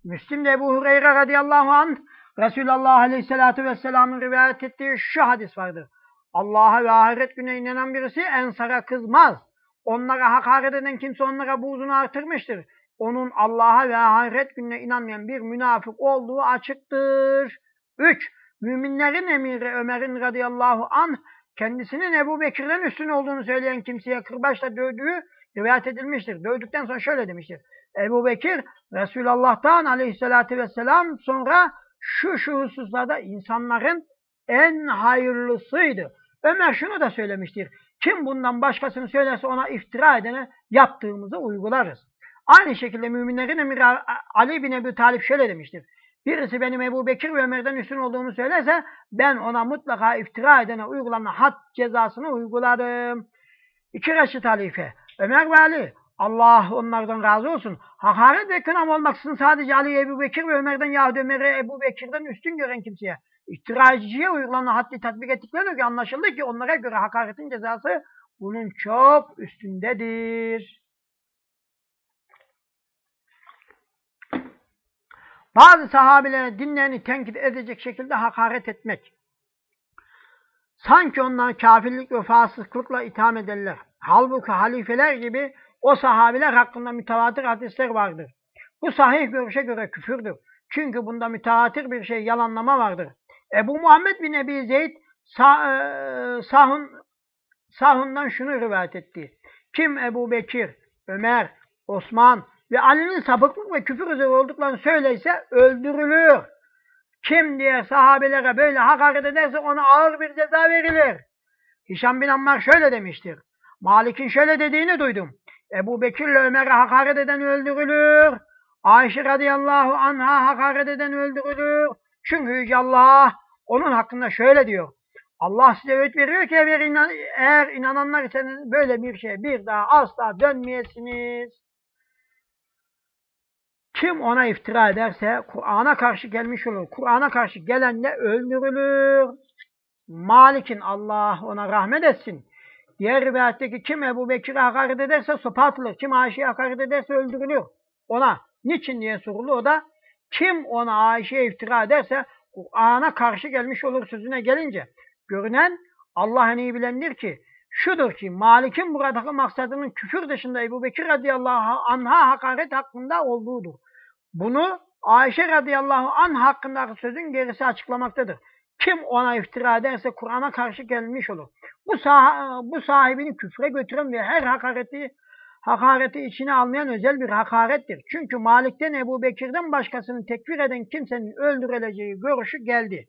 Müslim'de Ebu Hureyre radıyallahu anh Resulullah aleyhissalatü vesselamın rivayet ettiği şu hadis vardır. Allah'a ve ahiret gününe inanan birisi ensara kızmaz. Onlara hakaret eden kimse onlara buğzunu artırmıştır. Onun Allah'a ve ahiret gününe inanmayan bir münafık olduğu açıktır. 3. Müminlerin emiri Ömer'in radıyallahu anh kendisinin Ebu Bekir'den üstün olduğunu söyleyen kimseye kırbaçla dövdüğü rivayet edilmiştir. Dövdükten sonra şöyle demiştir. Ebu Bekir Resulullah'tan aleyhissalatü vesselam sonra şu şu hususlarda insanların en hayırlısıydı. Ömer şunu da söylemiştir. Kim bundan başkasını söylerse ona iftira edene yaptığımızı uygularız. Aynı şekilde müminlerin emiri Ali bin Ebu Talip şöyle demiştir. Birisi benim Ebu Bekir ve Ömer'den üstün olduğumu söylerse ben ona mutlaka iftira edene uygulanan had cezasını uygularım. İki reşit halife Ömer ve Ali Allah onlardan razı olsun. Hakaret ve kınam olmaksızın sadece Ali, Ebu Bekir ve Ömer'den yahut Ömer'i Ebu Bekir'den üstün gören kimseye iftiracıya uygulanan haddi tatbik ettiklerine göre anlaşıldı ki onlara göre hakaretin cezası bunun çok üstündedir. Bazı sahabilere dinlerini tenkit edecek şekilde hakaret etmek. Sanki onlar kafirlik ve fasıklıkla itham ederler. Halbuki halifeler gibi o sahabiler hakkında mütevatir hadisler vardır. Bu sahih görüşe göre küfürdür. Çünkü bunda mütevatir bir şey yalanlama vardır. Ebu Muhammed bin Ebi Zeyd sah, e, sahun, sahundan şunu rivayet etti. Kim Ebu Bekir, Ömer, Osman ve Ali'nin sapıklık ve küfür üzere olduklarını söyleyse öldürülür. Kim diye sahabelere böyle hakaret ederse ona ağır bir ceza verilir. Hişam bin Ammar şöyle demiştir. Malik'in şöyle dediğini duydum. Ebu Bekir ile Ömer'e hakaret eden öldürülür. Ayşe radıyallahu anha hakaret eden öldürülür. Çünkü Yüce Allah onun hakkında şöyle diyor. Allah size öğüt veriyor ki eğer, inan eğer inananlar iseniz böyle bir şey bir daha asla dönmeyesiniz. Kim ona iftira ederse Kur'an'a karşı gelmiş olur. Kur'an'a karşı gelen de öldürülür. Malik'in Allah ona rahmet etsin. Diğer rivayetteki kim Ebu Bekir'e hakaret ederse sopa atılır. Kim Ayşe'ye hakaret ederse öldürülür. Ona niçin diye sorulu o da kim ona Ayşe'ye iftira ederse Kur'an'a karşı gelmiş olur sözüne gelince görünen Allah'ın iyi bilendir ki şudur ki Malik'in buradaki maksadının küfür dışında Ebu Bekir radıyallahu anh'a hakaret hakkında olduğudur. Bunu Ayşe radıyallahu anh hakkındaki sözün gerisi açıklamaktadır. Kim ona iftira ederse Kur'an'a karşı gelmiş olur. Bu, sah bu sahibini küfre götüren ve her hakareti hakareti içine almayan özel bir hakarettir. Çünkü Malik'ten Ebu Bekir'den başkasını tekfir eden kimsenin öldürüleceği görüşü geldi.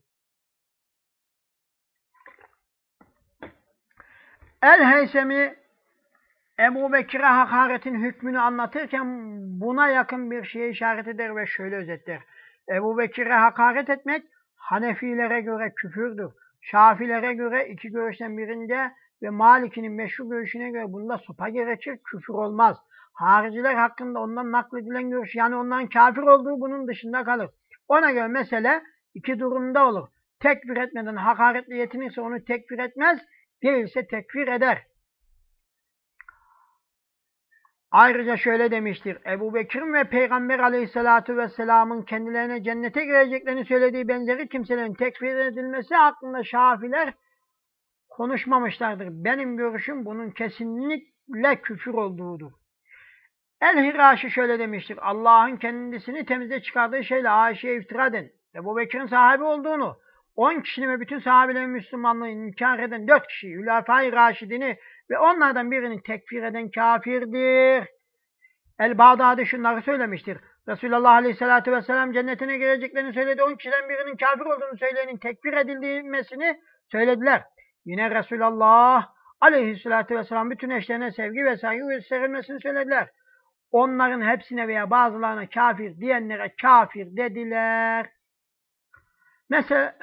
El-Heysemi Ebu Bekir'e hakaretin hükmünü anlatırken buna yakın bir şeye işaret eder ve şöyle özetler. Ebu Bekir'e hakaret etmek Hanefilere göre küfürdür. Şafilere göre iki görüşten birinde ve Malik'in meşhur görüşüne göre bunda sopa gerekir, küfür olmaz. Hariciler hakkında ondan nakledilen görüş yani ondan kafir olduğu bunun dışında kalır. Ona göre mesele iki durumda olur. Tekfir etmeden hakaretle yetinirse onu tekfir etmez, değilse tekfir eder. Ayrıca şöyle demiştir. Ebu Bekir'in ve Peygamber aleyhissalatu vesselamın kendilerine cennete gireceklerini söylediği benzeri kimselerin tekfir edilmesi hakkında şafiler konuşmamışlardır. Benim görüşüm bunun kesinlikle küfür olduğudur. El-Hiraşi şöyle demiştir. Allah'ın kendisini temize çıkardığı şeyle Ayşe'ye iftira eden, Ebu Bekir'in sahibi olduğunu, 10 kişinin ve bütün sahabelerin Müslümanlığını inkar eden 4 kişi, Hülafai Raşidini ve onlardan birini tekfir eden kafirdir. El-Bağdadi şunları söylemiştir. Resulullah Aleyhisselatü Vesselam cennetine gireceklerini söyledi. 10 kişiden birinin kafir olduğunu söyleyenin tekfir edilmesini söylediler. Yine Resulullah Aleyhisselatü Vesselam bütün eşlerine sevgi ve saygı gösterilmesini söylediler. Onların hepsine veya bazılarına kafir diyenlere kafir dediler. Mesela,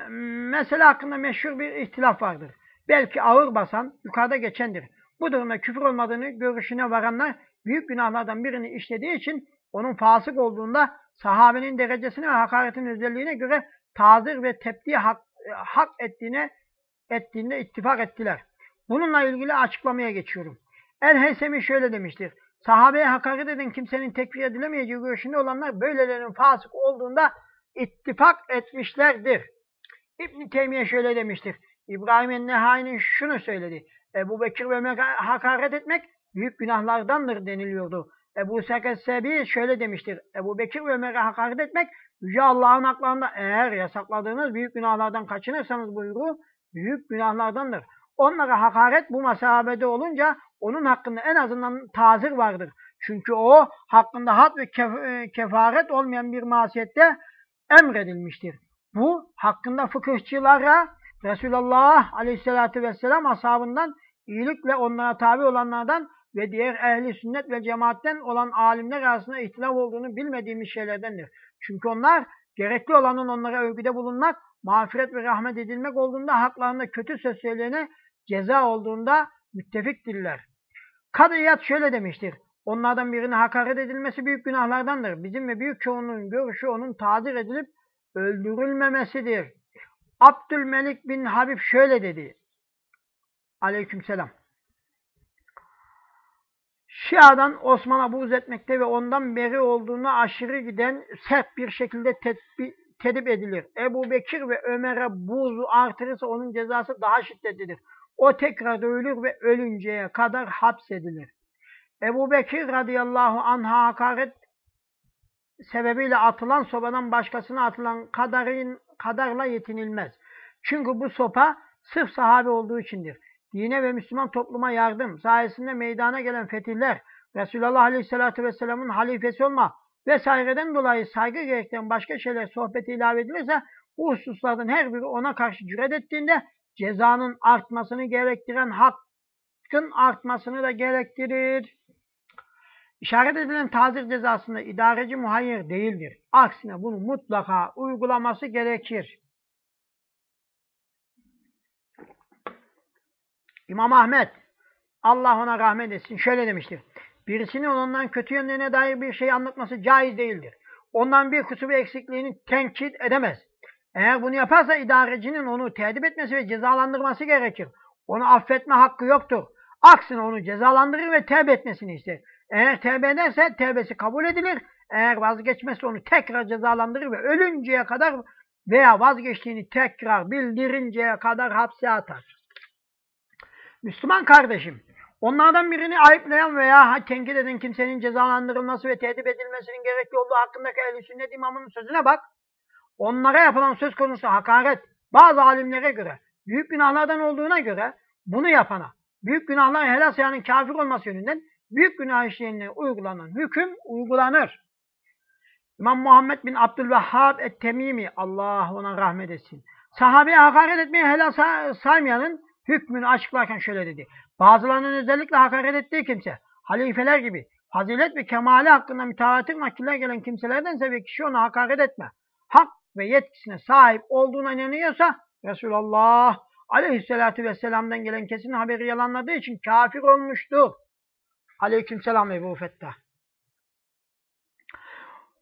mesela hakkında meşhur bir ihtilaf vardır. Belki ağır basan yukarıda geçendir. Bu durumda küfür olmadığını görüşüne varanlar büyük günahlardan birini işlediği için onun fasık olduğunda sahabenin derecesine ve hakaretin özelliğine göre tazir ve tepdiği hak, hak ettiğine ettiğinde ittifak ettiler. Bununla ilgili açıklamaya geçiyorum. El-Heysemi şöyle demiştir. Sahabeye hakaret eden kimsenin tekfir edilemeyeceği görüşünde olanlar böylelerinin fasık olduğunda ittifak etmişlerdir. İbn Teymiye şöyle demiştir. İbrahim el-Nehai'nin şunu söyledi. Ebu Bekir ve Ömer'e hakaret etmek büyük günahlardandır deniliyordu. Ebu Seket Sebi şöyle demiştir. Ebu Bekir ve Ömer'e hakaret etmek Yüce Allah'ın haklarında eğer yasakladığınız büyük günahlardan kaçınırsanız buyruğu büyük günahlardandır. Onlara hakaret bu mesabede olunca onun hakkında en azından tazir vardır. Çünkü o hakkında had ve kef kefaret olmayan bir masiyette emredilmiştir. Bu hakkında fıkıhçılara Resulullah Aleyhisselatü Vesselam ashabından iyilikle onlara tabi olanlardan ve diğer ehli sünnet ve cemaatten olan alimler arasında ihtilaf olduğunu bilmediğimiz şeylerdendir. Çünkü onlar gerekli olanın onlara övgüde bulunmak, mağfiret ve rahmet edilmek olduğunda haklarında kötü söz söyleyene ceza olduğunda müttefiktirler. Kadıyat şöyle demiştir. Onlardan birine hakaret edilmesi büyük günahlardandır. Bizim ve büyük çoğunluğun görüşü onun tazir edilip öldürülmemesidir. Abdülmelik bin Habib şöyle dedi. Aleykümselam. Şia'dan Osman'a buğz etmekte ve ondan beri olduğunu aşırı giden sert bir şekilde tedbir, tedip edilir. Ebu Bekir ve Ömer'e buğzu artırırsa onun cezası daha şiddetlidir. O tekrar dövülür ve ölünceye kadar hapsedilir. Ebu Bekir radıyallahu anh'a hakaret sebebiyle atılan sobadan başkasına atılan kadarın, kadarla yetinilmez. Çünkü bu sopa sırf sahabe olduğu içindir. Dine ve Müslüman topluma yardım sayesinde meydana gelen fetihler, Resulullah Aleyhisselatü Vesselam'ın halifesi olma vesaireden dolayı saygı gerektiren başka şeyler sohbeti ilave edilirse bu hususlardan her biri ona karşı cüret ettiğinde cezanın artmasını gerektiren hakkın artmasını da gerektirir. İşaret edilen tazir cezasında idareci muhayyer değildir. Aksine bunu mutlaka uygulaması gerekir. İmam Ahmet, Allah ona rahmet etsin, şöyle demiştir. Birisinin ondan kötü yönlerine dair bir şey anlatması caiz değildir. Ondan bir kusur ve eksikliğini tenkit edemez. Eğer bunu yaparsa idarecinin onu tedip etmesi ve cezalandırması gerekir. Onu affetme hakkı yoktur. Aksine onu cezalandırır ve tevbe etmesini ister. Eğer tevbe ederse tevbesi kabul edilir. Eğer vazgeçmezse onu tekrar cezalandırır ve ölünceye kadar veya vazgeçtiğini tekrar bildirinceye kadar hapse atar. Müslüman kardeşim, onlardan birini ayıplayan veya tenkit eden kimsenin cezalandırılması ve tedip edilmesinin gerekli olduğu hakkındaki ehl sünnet imamının sözüne bak. Onlara yapılan söz konusu hakaret bazı alimlere göre büyük günahlardan olduğuna göre bunu yapana büyük günahlar helal sayanın kafir olması yönünden büyük günah işleyenine uygulanan hüküm uygulanır. İmam Muhammed bin Abdülvehhab et-Temimi Allah ona rahmet etsin. Sahabeye hakaret etmeyi helal saymayanın hükmünü açıklarken şöyle dedi. Bazılarının özellikle hakaret ettiği kimse halifeler gibi fazilet ve kemali hakkında mütevatir nakiller gelen kimselerdense ve kişi ona hakaret etme. Hak ve yetkisine sahip olduğuna inanıyorsa Resulullah aleyhissalatü vesselam'dan gelen kesin haberi yalanladığı için kafir olmuştur. Aleykümselam Ebu Fettah.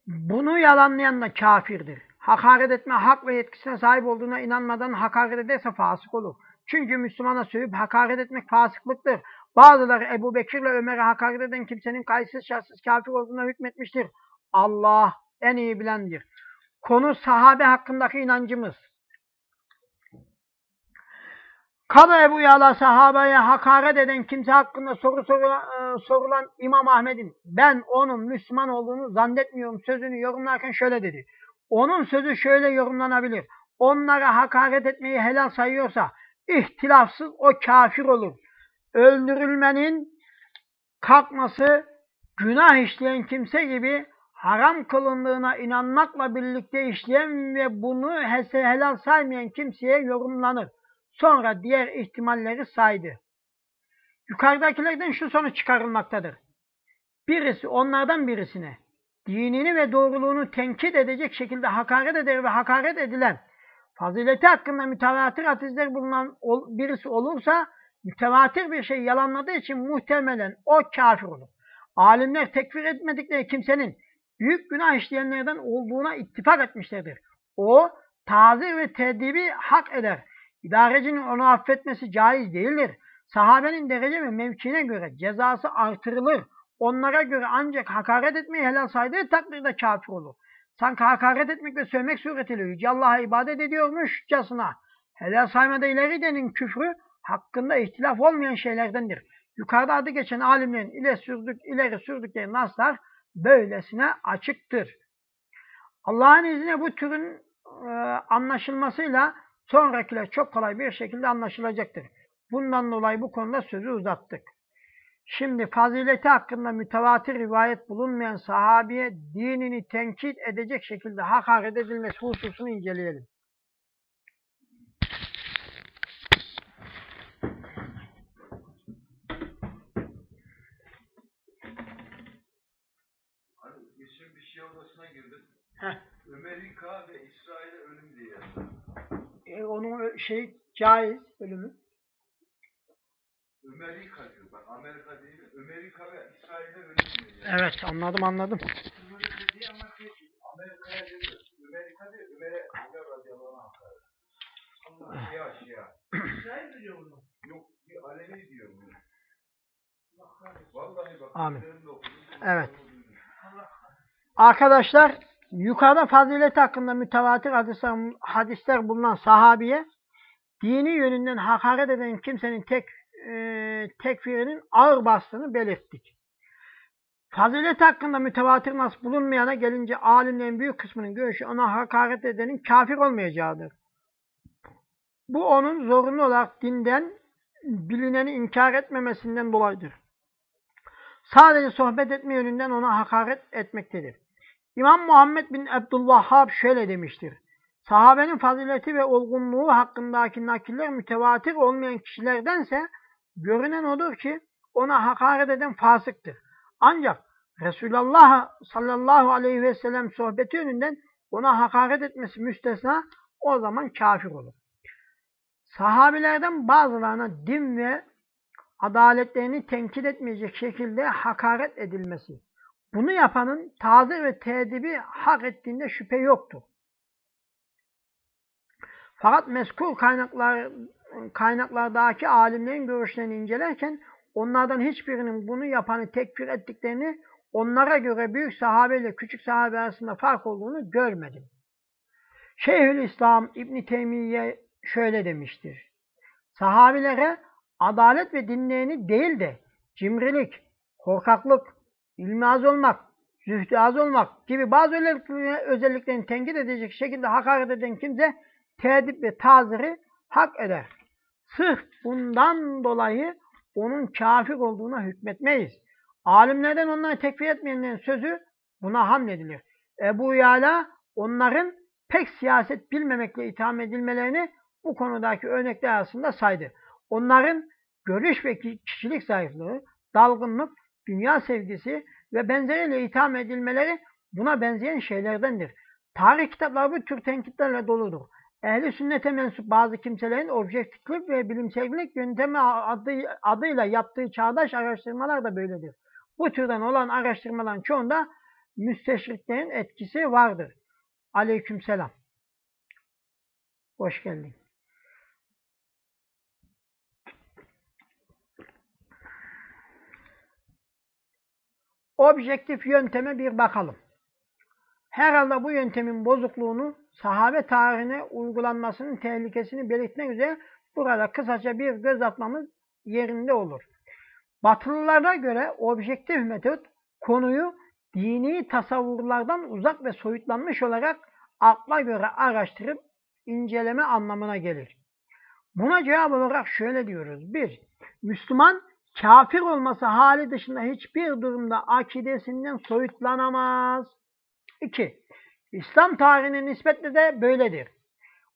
Bunu yalanlayan da kafirdir. Hakaret etme hak ve yetkisine sahip olduğuna inanmadan hakaret ederse fasık olur. Çünkü Müslümana sövüp hakaret etmek fasıklıktır. Bazıları Ebu Bekir'le Ömer'e hakaret eden kimsenin kayıtsız şartsız kafir olduğuna hükmetmiştir. Allah en iyi bilendir. Konu sahabe hakkındaki inancımız. Kadı Ebu Yala sahabeye hakaret eden kimse hakkında soru sorulan, e, sorulan İmam Ahmet'in ben onun Müslüman olduğunu zannetmiyorum sözünü yorumlarken şöyle dedi. Onun sözü şöyle yorumlanabilir. Onlara hakaret etmeyi helal sayıyorsa ihtilafsız o kafir olur. Öldürülmenin kalkması günah işleyen kimse gibi haram kılındığına inanmakla birlikte işleyen ve bunu helal saymayan kimseye yorumlanır. Sonra diğer ihtimalleri saydı. Yukarıdakilerden şu sonuç çıkarılmaktadır. Birisi onlardan birisine dinini ve doğruluğunu tenkit edecek şekilde hakaret eder ve hakaret edilen, fazileti hakkında mütevatir hadisler bulunan birisi olursa, mütevatir bir şey yalanladığı için muhtemelen o kafir olur. Alimler tekfir etmedikleri kimsenin büyük günah işleyenlerden olduğuna ittifak etmişlerdir. O, tazir ve tedibi hak eder. İdarecinin onu affetmesi caiz değildir. Sahabenin derece ve mevkine göre cezası artırılır. Onlara göre ancak hakaret etmeyi helal saydığı takdirde kafir olur. Sanki hakaret etmek ve sövmek suretiyle Yüce Allah'a ibadet ediyormuşçasına. Helal saymada ileridenin küfrü hakkında ihtilaf olmayan şeylerdendir. Yukarıda adı geçen alimlerin ileri, sürdük, ileri sürdükleri naslar böylesine açıktır. Allah'ın izniyle bu türün e, anlaşılmasıyla sonrakiler çok kolay bir şekilde anlaşılacaktır. Bundan dolayı bu konuda sözü uzattık. Şimdi fazileti hakkında mütevatir rivayet bulunmayan sahabiye dinini tenkit edecek şekilde hakaret edilmesi hususunu inceleyelim. Geçen bir şey odasına girdim. Heh. Amerika ve İsrail'e ölüm diye yazıyor. E, onun şey caiz ölümü. Amerika diyor. Amerika değil. Amerika ve İsrail'e. Yani. Evet anladım anladım. Amerika'ya. Amerika değil. Ömer'e Ömer radıyallahu anh hakaret. Allah şia. İsrail diyor bunu? Yok bir Alevi diyor bunu. Vallahi bak. Amin. Evet. Arkadaşlar yukarıda fazileti hakkında mütevatir hadisler, hadisler bulunan sahabiye dini yönünden hakaret eden kimsenin tek e, tekfirinin ağır bastığını belirttik. Fazilet hakkında mütevatir nas bulunmayana gelince alimlerin büyük kısmının görüşü ona hakaret edenin kafir olmayacağıdır. Bu onun zorunlu olarak dinden bilineni inkar etmemesinden dolayıdır. Sadece sohbet etme yönünden ona hakaret etmektedir. İmam Muhammed bin Abdülvahhab şöyle demiştir. Sahabenin fazileti ve olgunluğu hakkındaki nakiller mütevatir olmayan kişilerdense görünen odur ki ona hakaret eden fasıktır. Ancak Resulullah sallallahu aleyhi ve sellem sohbeti yönünden ona hakaret etmesi müstesna o zaman kafir olur. Sahabilerden bazılarına din ve adaletlerini tenkit etmeyecek şekilde hakaret edilmesi. Bunu yapanın taze ve tedibi hak ettiğinde şüphe yoktur. Fakat meskur kaynaklar, kaynaklardaki alimlerin görüşlerini incelerken onlardan hiçbirinin bunu yapanı tekfir ettiklerini onlara göre büyük sahabe ile küçük sahabe arasında fark olduğunu görmedim. Şeyhülislam İbn Teymiye şöyle demiştir. Sahabilere adalet ve dinleyeni değil de cimrilik, korkaklık, ilmi az olmak, zühdü az olmak gibi bazı özelliklerini tenkit edecek şekilde hakaret eden kimse tedip ve taziri hak eder. Sırf bundan dolayı onun kafir olduğuna hükmetmeyiz. Alimlerden onları tekfir etmeyenlerin sözü buna hamledilir. Ebu Yala onların pek siyaset bilmemekle itham edilmelerini bu konudaki örnekler arasında saydı. Onların görüş ve kişilik zayıflığı, dalgınlık, dünya sevgisi ve benzeriyle itham edilmeleri buna benzeyen şeylerdendir. Tarih kitapları bu tür tenkitlerle doludur. Ehli sünnete mensup bazı kimselerin objektiflik ve bilimsellik yöntemi adı, adıyla yaptığı çağdaş araştırmalar da böyledir. Bu türden olan araştırmaların çoğunda müsteşriklerin etkisi vardır. Aleykümselam. Hoş geldin. Objektif yönteme bir bakalım. Herhalde bu yöntemin bozukluğunu sahabe tarihine uygulanmasının tehlikesini belirtmek üzere burada kısaca bir göz atmamız yerinde olur. Batılılara göre objektif metot konuyu dini tasavvurlardan uzak ve soyutlanmış olarak akla göre araştırıp inceleme anlamına gelir. Buna cevap olarak şöyle diyoruz. 1. Müslüman kafir olması hali dışında hiçbir durumda akidesinden soyutlanamaz. 2. İslam tarihine nispetle de böyledir.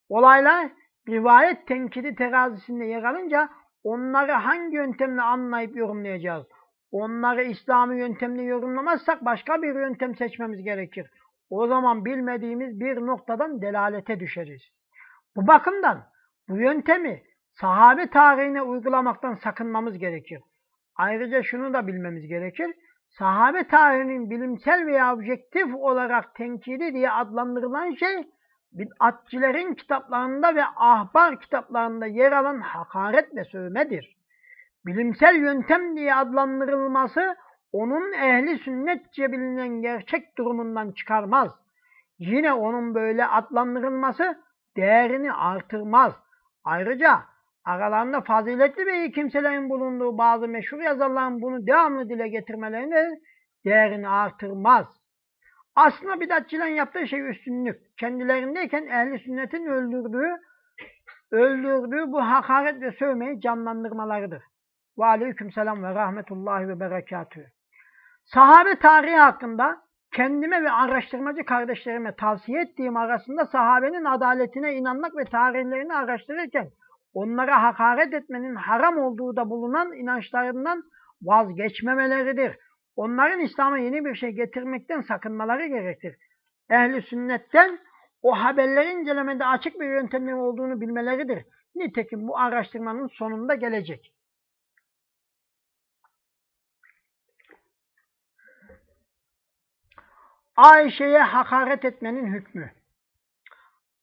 Olaylar rivayet tenkidi terazisinde yer alınca onları hangi yöntemle anlayıp yorumlayacağız? Onları İslami yöntemle yorumlamazsak başka bir yöntem seçmemiz gerekir. O zaman bilmediğimiz bir noktadan delalete düşeriz. Bu bakımdan bu yöntemi sahabe tarihine uygulamaktan sakınmamız gerekir. Ayrıca şunu da bilmemiz gerekir. Sahabe tarihinin bilimsel veya objektif olarak tenkidi diye adlandırılan şey bid'atçilerin kitaplarında ve ahbar kitaplarında yer alan hakaret ve sövmedir. Bilimsel yöntem diye adlandırılması onun ehli sünnetçe bilinen gerçek durumundan çıkarmaz. Yine onun böyle adlandırılması değerini artırmaz. Ayrıca aralarında faziletli ve iyi kimselerin bulunduğu bazı meşhur yazarların bunu devamlı dile getirmelerine değerini artırmaz. Aslında bidatçilerin yaptığı şey üstünlük. Kendilerindeyken ehli sünnetin öldürdüğü, öldürdüğü bu hakaret ve sövmeyi canlandırmalarıdır. Ve aleyküm selam ve rahmetullahi ve berekatühü. Sahabe tarihi hakkında kendime ve araştırmacı kardeşlerime tavsiye ettiğim arasında sahabenin adaletine inanmak ve tarihlerini araştırırken onlara hakaret etmenin haram olduğu da bulunan inançlarından vazgeçmemeleridir. Onların İslam'a yeni bir şey getirmekten sakınmaları gerekir. Ehli sünnetten o haberleri incelemede açık bir yöntemler olduğunu bilmeleridir. Nitekim bu araştırmanın sonunda gelecek. Ayşe'ye hakaret etmenin hükmü.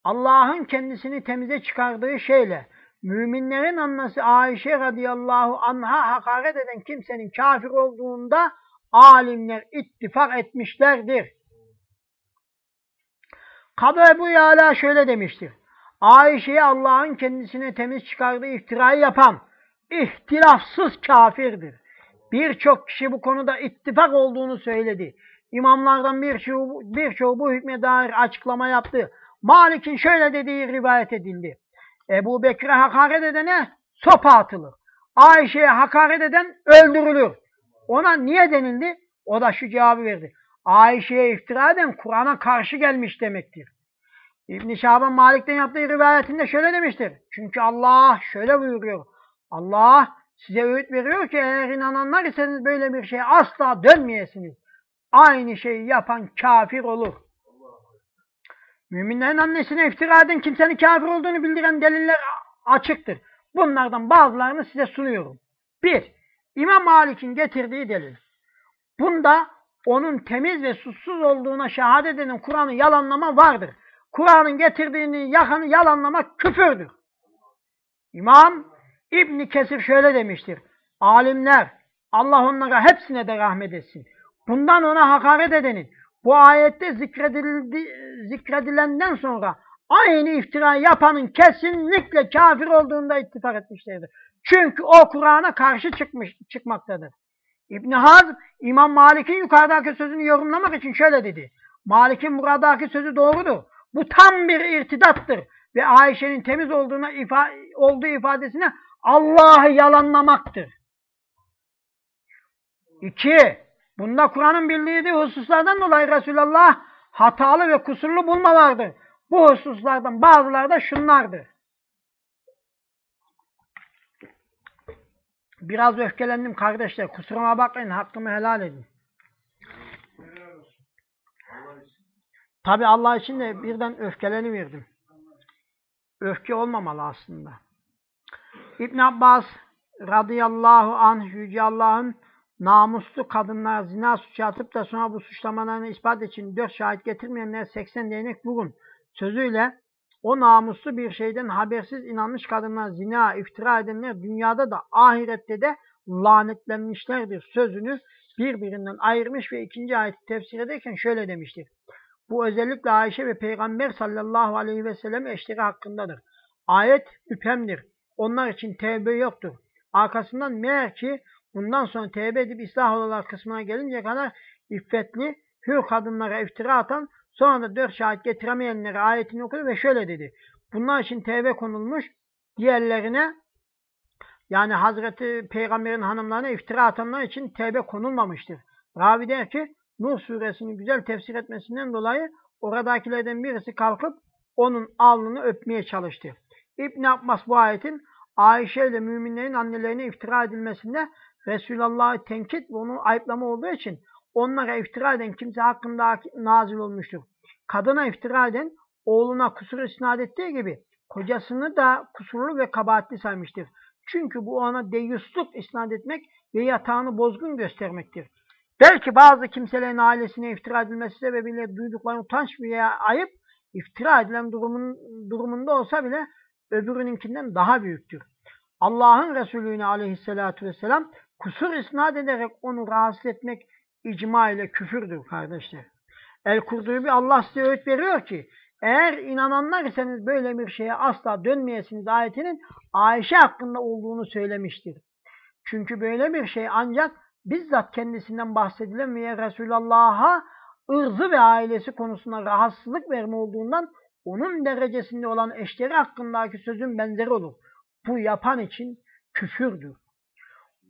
Allah'ın kendisini temize çıkardığı şeyle müminlerin annesi Ayşe radıyallahu anha hakaret eden kimsenin kafir olduğunda alimler ittifak etmişlerdir. Kadı Ebu Yala şöyle demiştir. Ayşe'ye Allah'ın kendisine temiz çıkardığı iftirayı yapan ihtilafsız kafirdir. Birçok kişi bu konuda ittifak olduğunu söyledi. İmamlardan birçoğu, birçoğu bu hükme dair açıklama yaptı. Malik'in şöyle dediği rivayet edildi. Ebu Bekir'e hakaret edene sopa atılır. Ayşe'ye hakaret eden öldürülür. Ona niye denildi? O da şu cevabı verdi. Ayşe'ye iftira eden Kur'an'a karşı gelmiş demektir. İbn Şaban Malik'ten yaptığı rivayetinde şöyle demiştir. Çünkü Allah şöyle buyuruyor. Allah size öğüt veriyor ki eğer inananlar iseniz böyle bir şeye asla dönmeyesiniz. Aynı şeyi yapan kafir olur. Müminlerin annesine iftira eden kimsenin kafir olduğunu bildiren deliller açıktır. Bunlardan bazılarını size sunuyorum. Bir, İmam Malik'in getirdiği delil. Bunda onun temiz ve suçsuz olduğuna şehadet edenin Kur'an'ı yalanlama vardır. Kur'an'ın getirdiğini yakanı yalanlamak küfürdür. İmam İbni Kesir şöyle demiştir. Alimler, Allah onlara hepsine de rahmet etsin. Bundan ona hakaret edenin bu ayette zikredildi, zikredilenden sonra aynı iftira yapanın kesinlikle kafir olduğunda ittifak etmişlerdir. Çünkü o Kur'an'a karşı çıkmış, çıkmaktadır. İbn Hazm İmam Malik'in yukarıdaki sözünü yorumlamak için şöyle dedi. Malik'in buradaki sözü doğrudur. Bu tam bir irtidattır ve Ayşe'nin temiz olduğuna ifa olduğu ifadesine Allah'ı yalanlamaktır. İki, bunda Kur'an'ın bildiği hususlardan dolayı Resulullah hatalı ve kusurlu bulma. Bu hususlardan bazıları da şunlardır. Biraz öfkelendim kardeşler. Kusuruma bakmayın. Hakkımı helal edin. Tabi Allah için de birden öfkeleniverdim. Öfke olmamalı aslında. İbn Abbas radıyallahu anh Yüce Allah'ın namuslu kadınlar zina suçu atıp da sonra bu suçlamalarını ispat için dört şahit getirmeyenlere 80 değnek vurun sözüyle o namuslu bir şeyden habersiz inanmış kadınlar zina, iftira edenler dünyada da ahirette de lanetlenmişlerdir sözünü birbirinden ayırmış ve ikinci ayeti tefsir ederken şöyle demiştir. Bu özellikle Ayşe ve Peygamber sallallahu aleyhi ve sellem eşleri hakkındadır. Ayet müphemdir. Onlar için tevbe yoktur. Arkasından meğer ki bundan sonra tevbe edip ıslah olarak kısmına gelince kadar iffetli, hür kadınlara iftira atan, sonra da dört şahit getiremeyenlere ayetini okudu ve şöyle dedi. Bunlar için tevbe konulmuş, diğerlerine yani Hazreti Peygamber'in hanımlarına iftira atanlar için tevbe konulmamıştır. Ravi der ki Nur suresini güzel tefsir etmesinden dolayı oradakilerden birisi kalkıp onun alnını öpmeye çalıştı. İbn Abbas bu ayetin Ayşe ile müminlerin annelerine iftira edilmesinde Resulullah'ı tenkit ve onu ayıplama olduğu için onlara iftira eden kimse hakkında nazil olmuştur. Kadına iftira eden oğluna kusur isnat ettiği gibi kocasını da kusurlu ve kabahatli saymıştır. Çünkü bu ona deyyusluk isnat etmek ve yatağını bozgun göstermektir. Belki bazı kimselerin ailesine iftira edilmesi sebebiyle duydukları utanç veya ayıp iftira edilen durumun, durumunda olsa bile öbürününkinden daha büyüktür. Allah'ın Resulüne aleyhissalatu vesselam kusur isnat ederek onu rahatsız etmek icma ile küfürdür kardeşler. El-Kurdubi Allah size öğüt veriyor ki eğer inananlar iseniz böyle bir şeye asla dönmeyesiniz ayetinin Ayşe hakkında olduğunu söylemiştir. Çünkü böyle bir şey ancak bizzat kendisinden bahsedilen veya Resulullah'a ırzı ve ailesi konusunda rahatsızlık verme olduğundan onun derecesinde olan eşleri hakkındaki sözün benzeri olur. Bu yapan için küfürdür.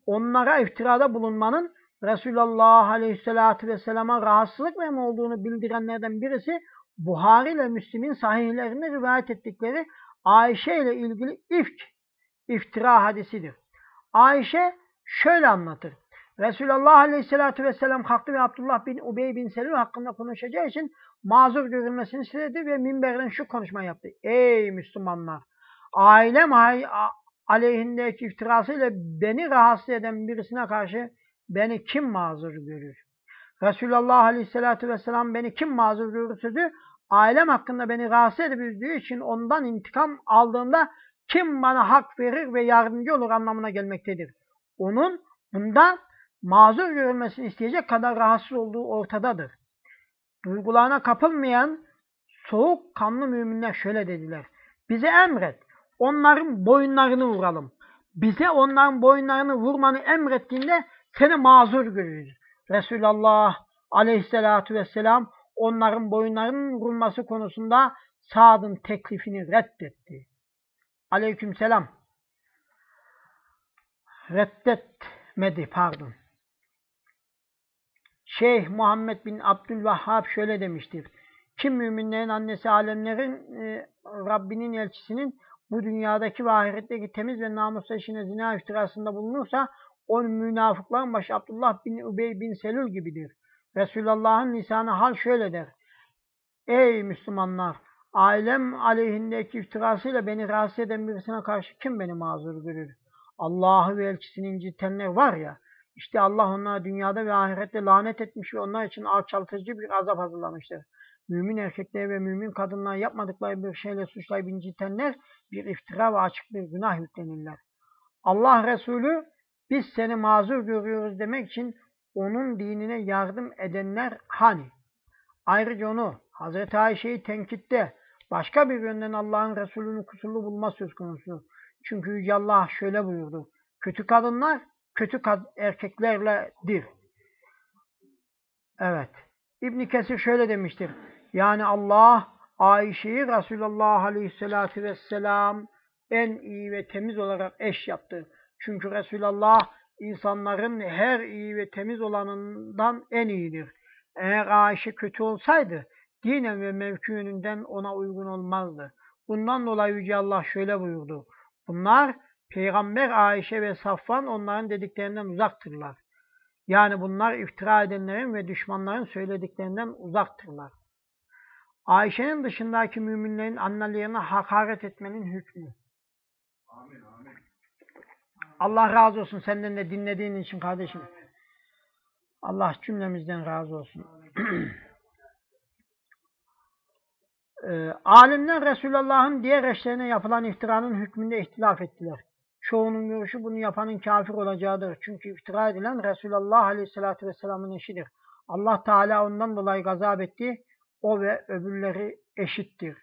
Onlara iftirada bulunmanın Resulullah Aleyhisselatü Vesselam'a rahatsızlık verme olduğunu bildirenlerden birisi Buhari ile Müslim'in sahihlerinde rivayet ettikleri Ayşe ile ilgili ifk, iftira hadisidir. Ayşe şöyle anlatır. Resulullah Aleyhisselatü Vesselam kalktı ve Abdullah bin Ubey bin Selül hakkında konuşacağı için mazur görülmesini istedi ve minberden şu konuşma yaptı. Ey Müslümanlar! Ailem aleyhindeki iftirasıyla beni rahatsız eden birisine karşı beni kim mazur görür? Resulullah Aleyhisselatü Vesselam beni kim mazur görür sözü ailem hakkında beni rahatsız edip üzdüğü için ondan intikam aldığımda kim bana hak verir ve yardımcı olur anlamına gelmektedir. Onun bundan mazur görülmesini isteyecek kadar rahatsız olduğu ortadadır. Duygularına kapılmayan soğuk kanlı müminler şöyle dediler. Bize emret, onların boyunlarını vuralım. Bize onların boyunlarını vurmanı emrettiğinde seni mazur görürüz. Resulullah aleyhissalatu vesselam onların boyunlarının vurulması konusunda Sa'd'ın teklifini reddetti. Aleyküm selam. Reddetmedi pardon. Şeyh Muhammed bin Abdülvahhab şöyle demiştir. Kim müminlerin annesi alemlerin e, Rabbinin elçisinin bu dünyadaki ve ahiretteki temiz ve namuslu işine zina iftirasında bulunursa o münafıkların başı Abdullah bin Ubey bin Selül gibidir. Resulullah'ın lisanı hal şöyle der. Ey Müslümanlar! Ailem aleyhindeki iftirasıyla beni rahatsız eden birisine karşı kim beni mazur görür? Allah'ı ve elçisini incitenler var ya, işte Allah onlara dünyada ve ahirette lanet etmiş ve onlar için alçaltıcı bir azap hazırlamıştır. Mümin erkekleri ve mümin kadınlar yapmadıkları bir şeyle suçlayıp incitenler bir iftira ve açık bir günah yüklenirler. Allah Resulü biz seni mazur görüyoruz demek için onun dinine yardım edenler hani? Ayrıca onu Hazreti Ayşe'yi tenkitte başka bir yönden Allah'ın Resulü'nü kusurlu bulma söz konusu. Çünkü Yüce Allah şöyle buyurdu. Kötü kadınlar kötü kad erkeklerledir. Evet. İbn Kesir şöyle demiştir. Yani Allah Ayşe'yi Resulullah Aleyhisselatü Vesselam en iyi ve temiz olarak eş yaptı. Çünkü Resulullah insanların her iyi ve temiz olanından en iyidir. Eğer Ayşe kötü olsaydı dinen ve mevki yönünden ona uygun olmazdı. Bundan dolayı Yüce Allah şöyle buyurdu. Bunlar Peygamber Ayşe ve Safvan onların dediklerinden uzaktırlar. Yani bunlar iftira edenlerin ve düşmanların söylediklerinden uzaktırlar. Ayşe'nin dışındaki müminlerin annelerine hakaret etmenin hükmü. Amin, amin. Allah razı olsun senden de dinlediğin için kardeşim. Allah cümlemizden razı olsun. e, alimler Resulullah'ın diğer eşlerine yapılan iftiranın hükmünde ihtilaf ettiler. çoğunun görüşü bunu yapanın kafir olacağıdır. Çünkü iftira edilen Resulullah Aleyhisselatü Vesselam'ın eşidir. Allah Teala ondan dolayı gazap etti. O ve öbürleri eşittir.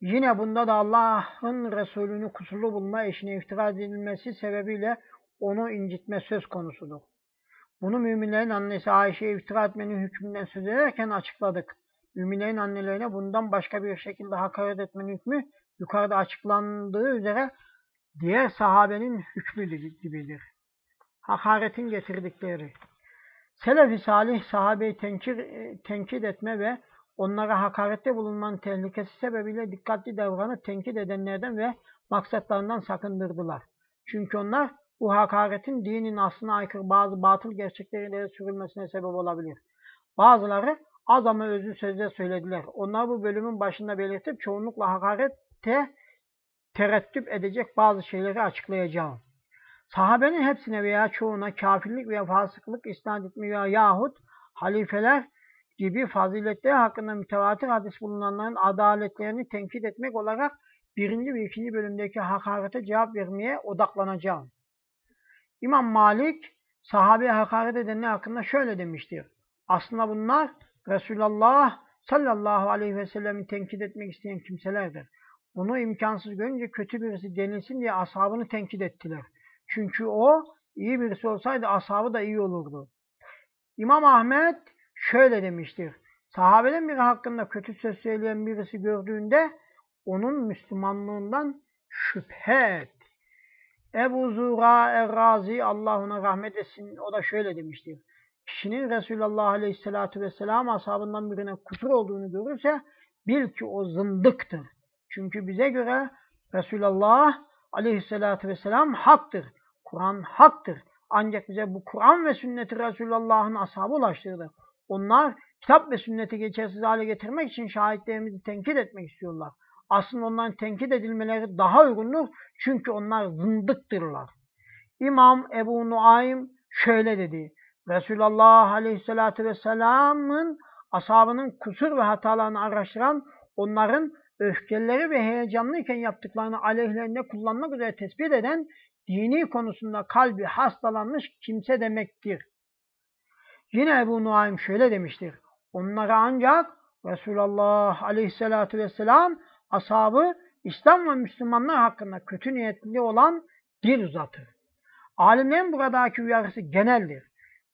Yine bunda da Allah'ın Resulünü kusurlu bulma eşine iftira edilmesi sebebiyle onu incitme söz konusudur. Bunu müminlerin annesi Ayşe'ye iftira etmenin hükmünden söz ederken açıkladık. Müminlerin annelerine bundan başka bir şekilde hakaret etmenin hükmü yukarıda açıklandığı üzere diğer sahabenin hükmü gibidir. Hakaretin getirdikleri. Selef-i salih sahabeyi tenkir, tenkit etme ve onlara hakarette bulunmanın tehlikesi sebebiyle dikkatli davranıp tenkit edenlerden ve maksatlarından sakındırdılar. Çünkü onlar bu hakaretin dinin aslına aykırı bazı batıl gerçekleri sürülmesine sebep olabilir. Bazıları az ama özlü sözler söylediler. Onlar bu bölümün başında belirtip çoğunlukla hakarette tereddüt edecek bazı şeyleri açıklayacağım. Sahabenin hepsine veya çoğuna kafirlik veya fasıklık isnat etmiyor yahut halifeler gibi faziletleri hakkında mütevatir hadis bulunanların adaletlerini tenkit etmek olarak birinci ve ikinci bölümdeki hakarete cevap vermeye odaklanacağım. İmam Malik sahabeye hakaret edenler hakkında şöyle demiştir. Aslında bunlar Resulullah sallallahu aleyhi ve sellem'i tenkit etmek isteyen kimselerdir. Bunu imkansız görünce kötü birisi denilsin diye ashabını tenkit ettiler. Çünkü o iyi birisi olsaydı ashabı da iyi olurdu. İmam Ahmet şöyle demiştir. Sahabeden biri hakkında kötü söz söyleyen birisi gördüğünde onun Müslümanlığından şüphe et. Ebu Zura Er-Razi Allah ona rahmet etsin o da şöyle demiştir. Kişinin Resulullah Aleyhisselatü Vesselam ashabından birine kusur olduğunu görürse bil ki o zındıktır. Çünkü bize göre Resulullah Aleyhisselatü Vesselam haktır. Kur'an haktır. Ancak bize bu Kur'an ve sünneti Resulullah'ın ashabı ulaştırdı. Onlar kitap ve sünneti geçersiz hale getirmek için şahitlerimizi tenkit etmek istiyorlar. Aslında onların tenkit edilmeleri daha uygundur. Çünkü onlar zındıktırlar. İmam Ebu Nuaym şöyle dedi. Resulullah Aleyhisselatü Vesselam'ın ashabının kusur ve hatalarını araştıran, onların öfkeleri ve heyecanlıyken yaptıklarını aleyhlerine kullanmak üzere tespit eden, dini konusunda kalbi hastalanmış kimse demektir. Yine Ebu Nuaym şöyle demiştir. Onlara ancak Resulullah Aleyhisselatü Vesselam ashabı İslam ve Müslümanlar hakkında kötü niyetli olan dil uzatır. Alimlerin buradaki uyarısı geneldir.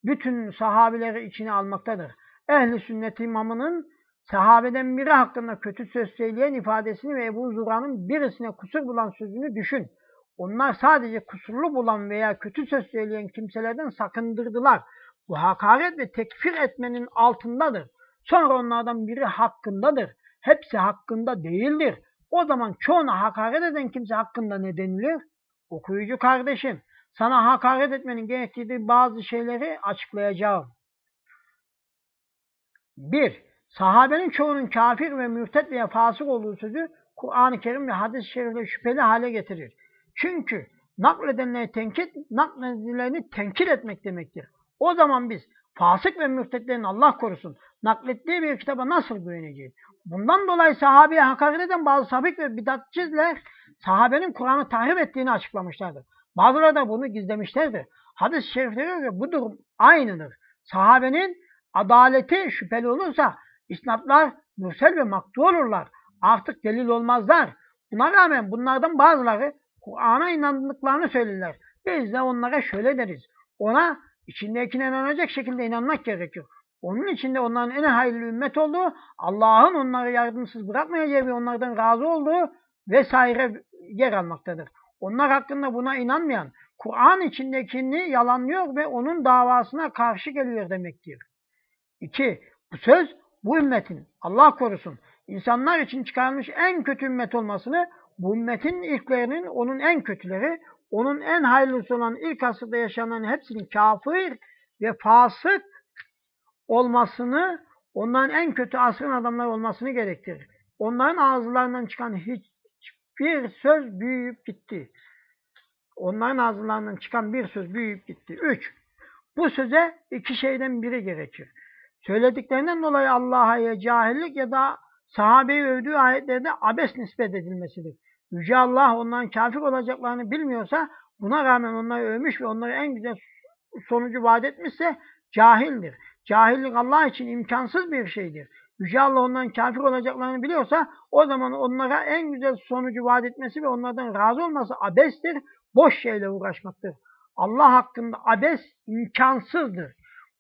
Bütün sahabileri içine almaktadır. Ehli sünnet imamının sahabeden biri hakkında kötü söz söyleyen ifadesini ve Ebu Zura'nın birisine kusur bulan sözünü düşün. Onlar sadece kusurlu bulan veya kötü söz söyleyen kimselerden sakındırdılar. Bu hakaret ve tekfir etmenin altındadır. Sonra onlardan biri hakkındadır. Hepsi hakkında değildir. O zaman çoğuna hakaret eden kimse hakkında ne denilir? Okuyucu kardeşim, sana hakaret etmenin gerektiği bazı şeyleri açıklayacağım. 1. Sahabenin çoğunun kafir ve mürtet veya fasık olduğu sözü Kur'an-ı Kerim ve hadis-i şerifle şüpheli hale getirir. Çünkü nakledenleri tenkit, nakledilenleri tenkit etmek demektir. O zaman biz fasık ve mürtetlerin Allah korusun naklettiği bir kitaba nasıl güveneceğiz? Bundan dolayı sahabeye hakaret eden bazı sabik ve bidatçiler sahabenin Kur'an'ı tahrip ettiğini açıklamışlardır. Bazıları da bunu gizlemişlerdir. Hadis-i şeriflere bu durum aynıdır. Sahabenin adaleti şüpheli olursa isnatlar mürsel ve maktu olurlar. Artık delil olmazlar. Buna rağmen bunlardan bazıları Kur'an'a inandıklarını söylerler. Biz de onlara şöyle deriz. Ona içindekine inanacak şekilde inanmak gerekiyor. Onun içinde onların en hayırlı ümmet olduğu, Allah'ın onları yardımsız bırakmayacağı ve onlardan razı olduğu vesaire yer almaktadır. Onlar hakkında buna inanmayan, Kur'an içindekini yalanlıyor ve onun davasına karşı geliyor demektir. 2. Bu söz bu ümmetin, Allah korusun, insanlar için çıkarılmış en kötü ümmet olmasını, bu ümmetin ilklerinin onun en kötüleri, onun en hayırlısı olan ilk asırda yaşanan hepsinin kafir ve fasık olmasını, onların en kötü asrın adamları olmasını gerektirir. Onların ağızlarından çıkan hiçbir söz büyüyüp gitti. Onların ağızlarından çıkan bir söz büyüyüp gitti. Üç, bu söze iki şeyden biri gerekir. Söylediklerinden dolayı Allah'a ya cahillik ya da sahabeyi övdüğü ayetlerde abes nispet edilmesidir. Yüce Allah onların kafir olacaklarını bilmiyorsa buna rağmen onları övmüş ve onları en güzel sonucu vaat etmişse cahildir. Cahillik Allah için imkansız bir şeydir. Yüce Allah onların kafir olacaklarını biliyorsa o zaman onlara en güzel sonucu vaat etmesi ve onlardan razı olması abestir, boş şeyle uğraşmaktır. Allah hakkında abes imkansızdır.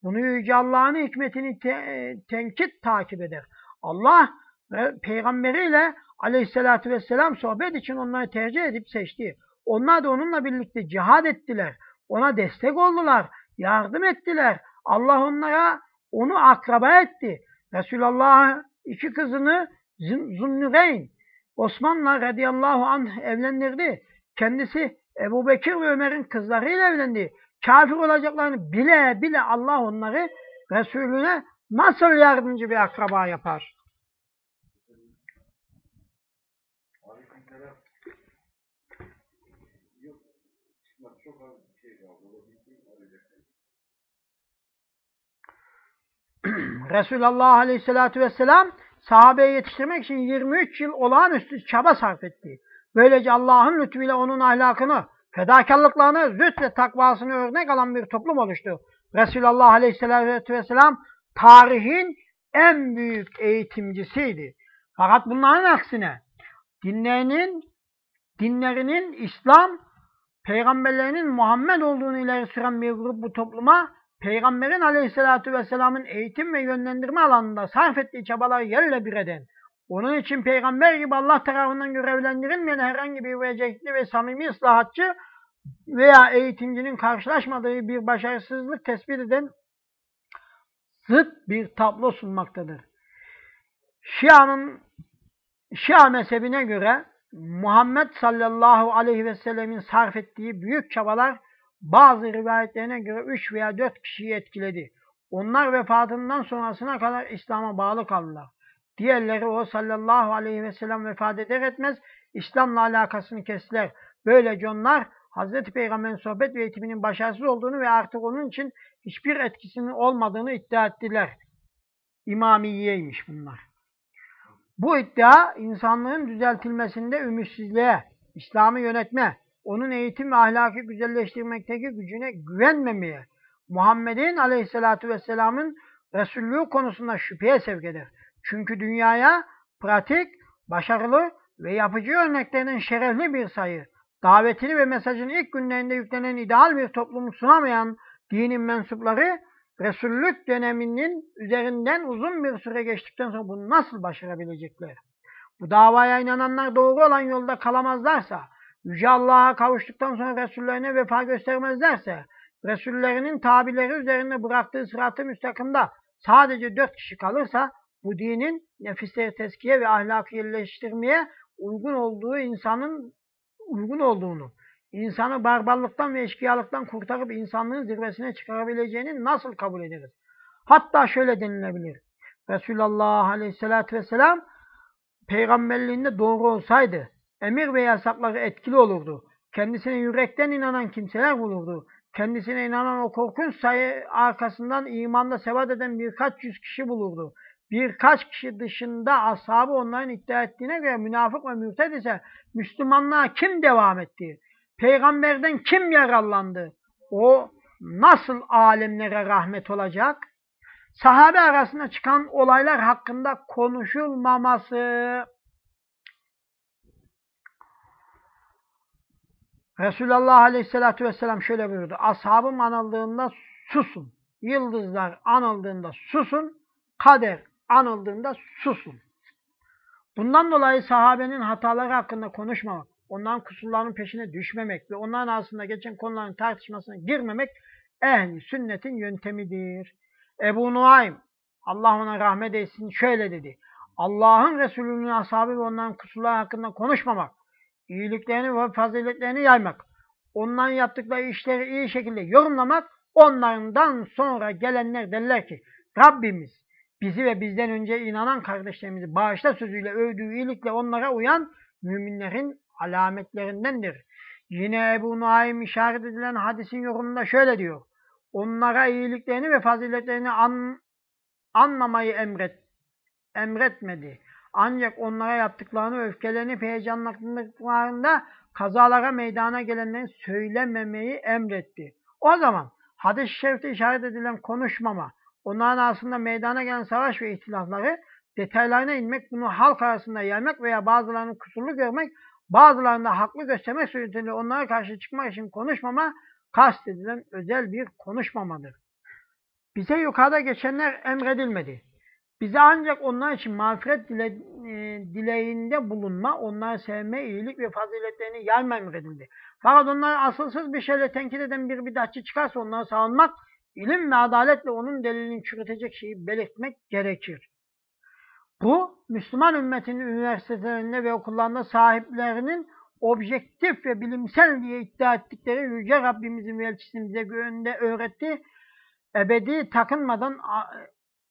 Bunu Yüce Allah'ın hikmetini te tenkit takip eder. Allah ve peygamberiyle aleyhissalatü vesselam sohbet için onları tercih edip seçti. Onlar da onunla birlikte cihad ettiler. Ona destek oldular, yardım ettiler. Allah onlara onu akraba etti. Resulullah iki kızını Zünnüreyn Osman'la radıyallahu anh evlendirdi. Kendisi Ebu Bekir ve Ömer'in kızlarıyla evlendi. Kafir olacaklarını bile bile Allah onları Resulüne nasıl yardımcı bir akraba yapar? Resulullah Aleyhisselatü Vesselam sahabeyi yetiştirmek için 23 yıl olağanüstü çaba sarf etti. Böylece Allah'ın lütfuyla onun ahlakını, fedakarlıklarını, züht ve takvasını örnek alan bir toplum oluştu. Resulullah Aleyhisselatü Vesselam tarihin en büyük eğitimcisiydi. Fakat bunların aksine dinlerinin, dinlerinin İslam, peygamberlerinin Muhammed olduğunu ileri süren bir grup bu topluma Peygamberin aleyhissalatü vesselamın eğitim ve yönlendirme alanında sarf ettiği çabaları yerle bir eden, onun için peygamber gibi Allah tarafından görevlendirilmeyen herhangi bir vecehli ve samimi ıslahatçı veya eğitimcinin karşılaşmadığı bir başarısızlık tespit eden zıt bir tablo sunmaktadır. Şia'nın Şia mezhebine göre Muhammed sallallahu aleyhi ve sellemin sarf ettiği büyük çabalar bazı rivayetlerine göre 3 veya 4 kişiyi etkiledi. Onlar vefatından sonrasına kadar İslam'a bağlı kaldılar. Diğerleri o sallallahu aleyhi ve sellem vefat eder etmez İslam'la alakasını kestiler. Böylece onlar Hazreti Peygamber'in sohbet ve eğitiminin başarısız olduğunu ve artık onun için hiçbir etkisinin olmadığını iddia ettiler. İmamiyeymiş bunlar. Bu iddia insanlığın düzeltilmesinde ümitsizliğe, İslam'ı yönetme, onun eğitim ve ahlakı güzelleştirmekteki gücüne güvenmemeye, Muhammed'in aleyhissalatü vesselamın Resullüğü konusunda şüpheye sevk eder. Çünkü dünyaya pratik, başarılı ve yapıcı örneklerinin şerefli bir sayı, davetini ve mesajın ilk günlerinde yüklenen ideal bir toplumu sunamayan dinin mensupları, Resullük döneminin üzerinden uzun bir süre geçtikten sonra bunu nasıl başarabilecekler? Bu davaya inananlar doğru olan yolda kalamazlarsa, Yüce Allah'a kavuştuktan sonra Resullerine vefa göstermezlerse, Resullerinin tabileri üzerine bıraktığı sıratı müstakımda sadece dört kişi kalırsa, bu dinin nefisleri teskiye ve ahlakı yerleştirmeye uygun olduğu insanın uygun olduğunu, insanı barbarlıktan ve eşkıyalıktan kurtarıp insanlığın zirvesine çıkarabileceğini nasıl kabul ederiz? Hatta şöyle denilebilir. Resulullah Aleyhisselatü Vesselam peygamberliğinde doğru olsaydı, emir ve yasakları etkili olurdu. Kendisine yürekten inanan kimseler bulurdu. Kendisine inanan o korkunç sayı arkasından imanda sebat eden birkaç yüz kişi bulurdu. Birkaç kişi dışında ashabı onların iddia ettiğine göre münafık ve mürted ise Müslümanlığa kim devam etti? Peygamberden kim yararlandı? O nasıl alemlere rahmet olacak? Sahabe arasında çıkan olaylar hakkında konuşulmaması Resulullah Aleyhisselatü Vesselam şöyle buyurdu. Ashabım anıldığında susun. Yıldızlar anıldığında susun. Kader anıldığında susun. Bundan dolayı sahabenin hataları hakkında konuşmamak, onların kusurlarının peşine düşmemek ve onların arasında geçen konuların tartışmasına girmemek ehli sünnetin yöntemidir. Ebu Nuaym, Allah ona rahmet etsin şöyle dedi. Allah'ın Resulü'nün ashabı ve onların kusurları hakkında konuşmamak, iyiliklerini ve faziletlerini yaymak, onların yaptıkları işleri iyi şekilde yorumlamak, onlardan sonra gelenler derler ki, Rabbimiz bizi ve bizden önce inanan kardeşlerimizi bağışla sözüyle övdüğü iyilikle onlara uyan müminlerin alametlerindendir. Yine Ebu Nuaym işaret edilen hadisin yorumunda şöyle diyor. Onlara iyiliklerini ve faziletlerini an, anmamayı emret, emretmedi. Ancak onlara yaptıklarını öfkelenip heyecanlandıklarında kazalara meydana gelenleri söylememeyi emretti. O zaman hadis-i şerifte işaret edilen konuşmama, onların aslında meydana gelen savaş ve ihtilafları detaylarına inmek, bunu halk arasında yaymak veya bazılarını kusurlu görmek, bazılarını da haklı göstermek suretiyle onlara karşı çıkmak için konuşmama, kastedilen özel bir konuşmamadır. Bize yukarıda geçenler emredilmedi. Bize ancak onlar için mağfiret dile, e, dileğinde bulunma, onları sevme, iyilik ve faziletlerini yayma emredildi. Fakat onları asılsız bir şeyle tenkit eden bir bidatçı çıkarsa onları savunmak, ilim ve adaletle onun delilini çürütecek şeyi belirtmek gerekir. Bu, Müslüman ümmetinin üniversitelerinde ve okullarında sahiplerinin objektif ve bilimsel diye iddia ettikleri Yüce Rabbimizin ve elçisinin bize önünde öğrettiği ebedi takınmadan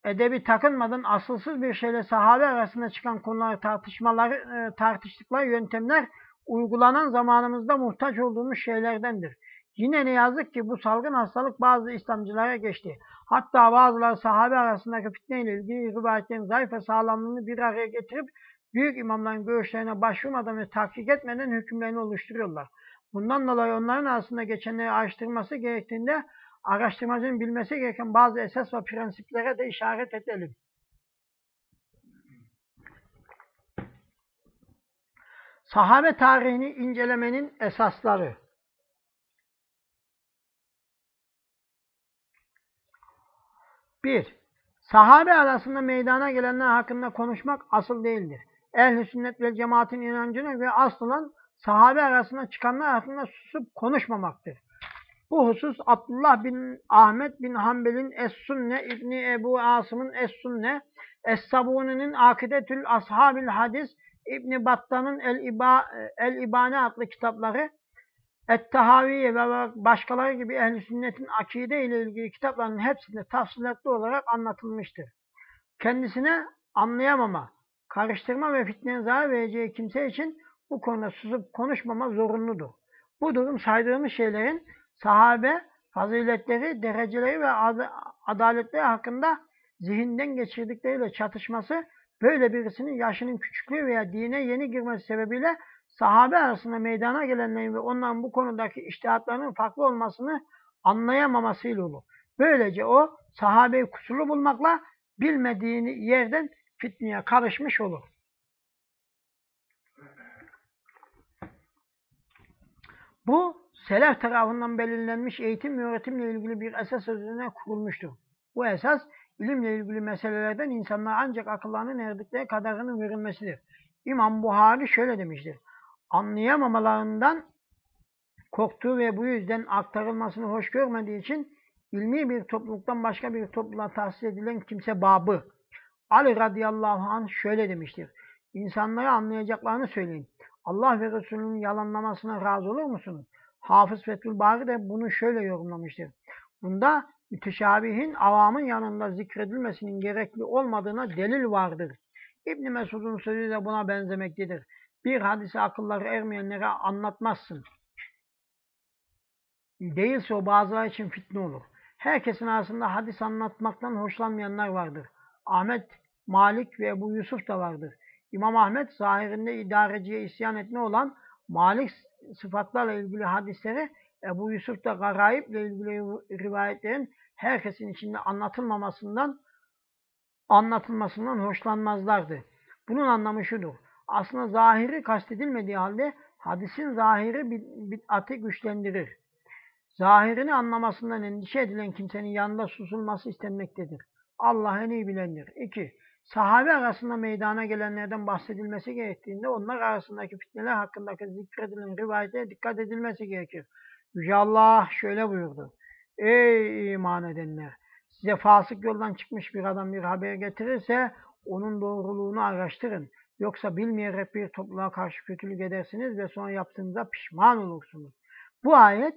edebi takınmadan asılsız bir şeyle sahabe arasında çıkan konuları tartışmaları e, tartıştıkları yöntemler uygulanan zamanımızda muhtaç olduğumuz şeylerdendir. Yine ne yazık ki bu salgın hastalık bazı İslamcılara geçti. Hatta bazıları sahabe arasındaki fitneyle ilgili rivayetlerin zayıf ve sağlamlığını bir araya getirip büyük imamların görüşlerine başvurmadan ve tahkik etmeden hükümlerini oluşturuyorlar. Bundan dolayı onların arasında geçenleri araştırması gerektiğinde araştırmacının bilmesi gereken bazı esas ve prensiplere de işaret edelim. Sahabe tarihini incelemenin esasları. Bir, sahabe arasında meydana gelenler hakkında konuşmak asıl değildir. Ehl-i sünnet ve cemaatin inancına ve aslan sahabe arasında çıkanlar hakkında susup konuşmamaktır. Bu husus Abdullah bin Ahmet bin Hanbel'in Es-Sunne, İbni Ebu Asım'ın Es-Sunne, Es-Sabuni'nin Akidetül Ashabil Hadis, İbni Battan'ın El-İba, El-İbane adlı kitapları, Et-Tahaviye ve başkaları gibi ehl sünnetin akide ile ilgili kitapların hepsinde tafsilatlı olarak anlatılmıştır. Kendisine anlayamama, karıştırma ve fitneye zarar vereceği kimse için bu konuda susup konuşmama zorunludur. Bu durum saydığımız şeylerin sahabe faziletleri, dereceleri ve adaletleri hakkında zihinden geçirdikleriyle çatışması böyle birisinin yaşının küçüklüğü veya dine yeni girmesi sebebiyle sahabe arasında meydana gelenlerin ve onların bu konudaki iştihatlarının farklı olmasını anlayamamasıyla olur. Böylece o sahabeyi kusurlu bulmakla bilmediğini yerden fitneye karışmış olur. Bu selef tarafından belirlenmiş eğitim ve öğretimle ilgili bir esas üzerine kurulmuştur. Bu esas ilimle ilgili meselelerden insanlar ancak akıllarının erdikleri kadarının verilmesidir. İmam Buhari şöyle demiştir. Anlayamamalarından korktuğu ve bu yüzden aktarılmasını hoş görmediği için ilmi bir topluluktan başka bir topluluğa tahsis edilen kimse babı. Ali radıyallahu anh şöyle demiştir. İnsanlara anlayacaklarını söyleyin. Allah ve Resulünün yalanlamasına razı olur musunuz? Hafız Fethül Bari de bunu şöyle yorumlamıştır. Bunda müteşabihin avamın yanında zikredilmesinin gerekli olmadığına delil vardır. İbn Mesud'un sözü de buna benzemektedir. Bir hadisi akılları ermeyenlere anlatmazsın. Değilse o bazıları için fitne olur. Herkesin arasında hadis anlatmaktan hoşlanmayanlar vardır. Ahmet, Malik ve Ebu Yusuf da vardır. İmam Ahmet zahirinde idareciye isyan etme olan Malik sıfatlarla ilgili hadisleri Ebu Yusuf da garaib ile ilgili rivayetlerin herkesin içinde anlatılmamasından anlatılmasından hoşlanmazlardı. Bunun anlamı şudur. Aslında zahiri kastedilmediği halde hadisin zahiri bid'ati güçlendirir. Zahirini anlamasından endişe edilen kimsenin yanında susulması istenmektedir. Allah en iyi bilendir. 2. Sahabe arasında meydana gelenlerden bahsedilmesi gerektiğinde onlar arasındaki fitneler hakkındaki zikredilen rivayete dikkat edilmesi gerekir. Yüce Allah şöyle buyurdu. Ey iman edenler! Size fasık yoldan çıkmış bir adam bir haber getirirse onun doğruluğunu araştırın. Yoksa bilmeyerek bir topluluğa karşı kötülük edersiniz ve sonra yaptığınızda pişman olursunuz. Bu ayet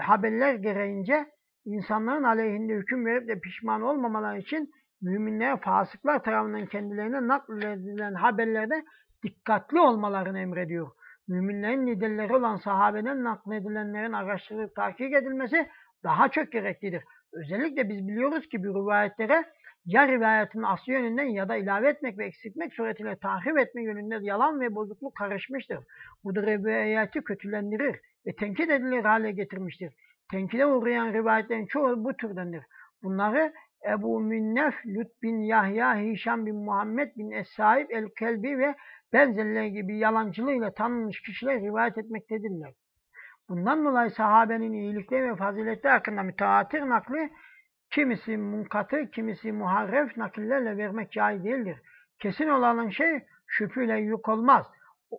haberler gereğince insanların aleyhinde hüküm verip de pişman olmamaları için müminlere fasıklar tarafından kendilerine nakledilen haberlerde dikkatli olmalarını emrediyor. Müminlerin liderleri olan sahabeden nakledilenlerin araştırılıp takip edilmesi daha çok gereklidir. Özellikle biz biliyoruz ki bir rivayetlere ya rivayetin aslı yönünden ya da ilave etmek ve eksiltmek suretiyle tahrip etme yönünde yalan ve bozukluk karışmıştır. Bu da rivayeti kötülendirir ve tenkit edilir hale getirmiştir. Tenkide uğrayan rivayetlerin çoğu bu türdendir. Bunları Ebu Minnef, Lut bin Yahya, Hişam bin Muhammed bin Es-Saib el-Kelbi ve benzerleri gibi yalancılığıyla tanınmış kişiler rivayet etmektedirler. Bundan dolayı sahabenin iyilikleri ve faziletleri hakkında müteatir nakli kimisi munkatı, kimisi muharref nakillerle vermek caiz değildir. Kesin olan şey şüpheyle yük olmaz.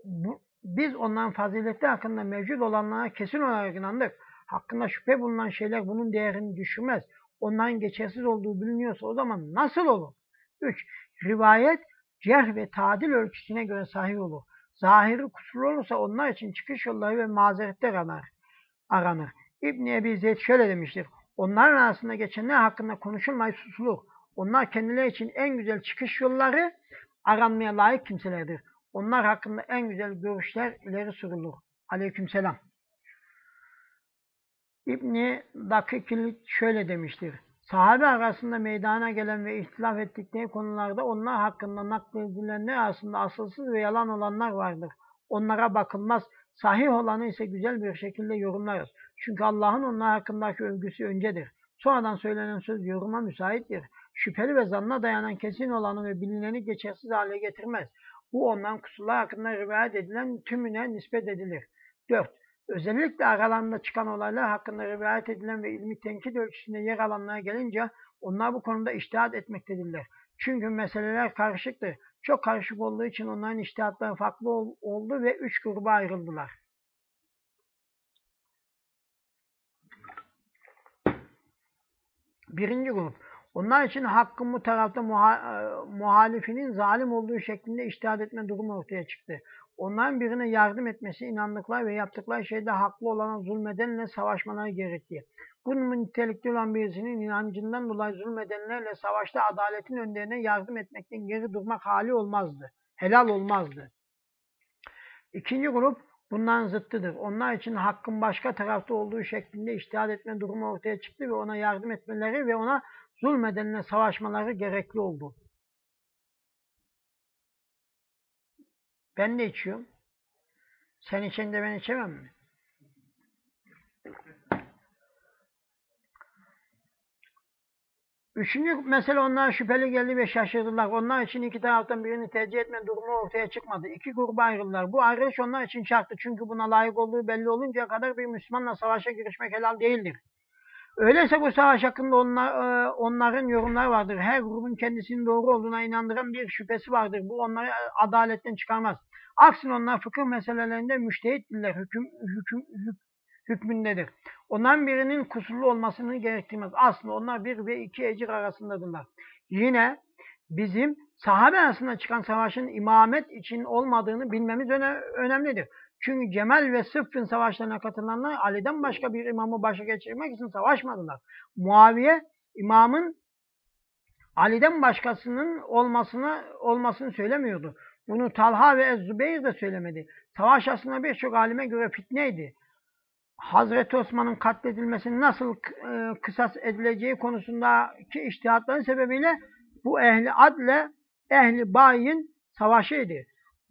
Bu, biz onların faziletleri hakkında mevcut olanlara kesin olarak inandık. Hakkında şüphe bulunan şeyler bunun değerini düşürmez. Onların geçersiz olduğu biliniyorsa o zaman nasıl olur? 3. Rivayet cerh ve tadil ölçüsüne göre sahih olur. Zahiri kusurlu olursa onlar için çıkış yolları ve mazeretler aranır. İbn Ebi Zeyd şöyle demiştir. Onların arasında geçenler hakkında konuşulmayı susulur. Onlar kendileri için en güzel çıkış yolları aranmaya layık kimselerdir. Onlar hakkında en güzel görüşler ileri sürülür. Aleykümselam. İbni Dakikil şöyle demiştir. Sahabe arasında meydana gelen ve ihtilaf ettikleri konularda onlar hakkında nakledilenler arasında asılsız ve yalan olanlar vardır. Onlara bakılmaz. Sahih olanı ise güzel bir şekilde yorumlarız. Çünkü Allah'ın onlar hakkındaki övgüsü öncedir. Sonradan söylenen söz yoruma müsaittir. Şüpheli ve zanna dayanan kesin olanı ve bilineni geçersiz hale getirmez. Bu ondan kusurlar hakkında rivayet edilen tümüne nispet edilir. 4. Özellikle aralarında çıkan olaylar hakkında rivayet edilen ve ilmi tenkit ölçüsünde yer alanlara gelince onlar bu konuda iştihat etmektedirler. Çünkü meseleler karışıktır. Çok karışık olduğu için onların iştihatları farklı oldu ve üç gruba ayrıldılar. Birinci grup. Onlar için hakkın bu tarafta muha muhalifinin zalim olduğu şeklinde iştihat etme durumu ortaya çıktı. Onların birine yardım etmesi, inandıkları ve yaptıkları şeyde haklı olana zulmedenle savaşmaları gerekti. Bunun nitelikli olan birisinin inancından dolayı zulmedenlerle savaşta adaletin önlerine yardım etmekten geri durmak hali olmazdı. Helal olmazdı. İkinci grup bundan zıttıdır. Onlar için hakkın başka tarafta olduğu şeklinde iştihad etme durumu ortaya çıktı ve ona yardım etmeleri ve ona zulmedenle savaşmaları gerekli oldu. Ben de içiyorum. Sen içinde ben içemem mi? Üçüncü mesele onlar şüpheli geldi ve şaşırdılar. Onlar için iki taraftan birini tercih etme durumu ortaya çıkmadı. İki gruba ayrıldılar. Bu ayrılış onlar için şarttı. Çünkü buna layık olduğu belli oluncaya kadar bir Müslümanla savaşa girişmek helal değildir. Öyleyse bu savaş hakkında onlar, e, onların yorumları vardır. Her grubun kendisinin doğru olduğuna inandıran bir şüphesi vardır. Bu onları adaletten çıkarmaz. Aksine onlar fıkıh meselelerinde müştehittirler. Hüküm, hüküm, hük, hükmündedir. Onların birinin kusurlu olmasını gerektirmez. Aslında onlar bir ve iki ecir arasındadırlar. Yine bizim sahabe arasında çıkan savaşın imamet için olmadığını bilmemiz öne, önemlidir. Çünkü Cemal ve Sıffın savaşlarına katılanlar Ali'den başka bir imamı başa geçirmek için savaşmadılar. Muaviye imamın Ali'den başkasının olmasını olmasını söylemiyordu. Bunu Talha ve Zübeyir de söylemedi. Savaş aslında birçok alime göre fitneydi. Hazreti Osman'ın katledilmesinin nasıl e, kısas edileceği konusundaki iştihatların sebebiyle bu ehli adle ehli bayin savaşıydı.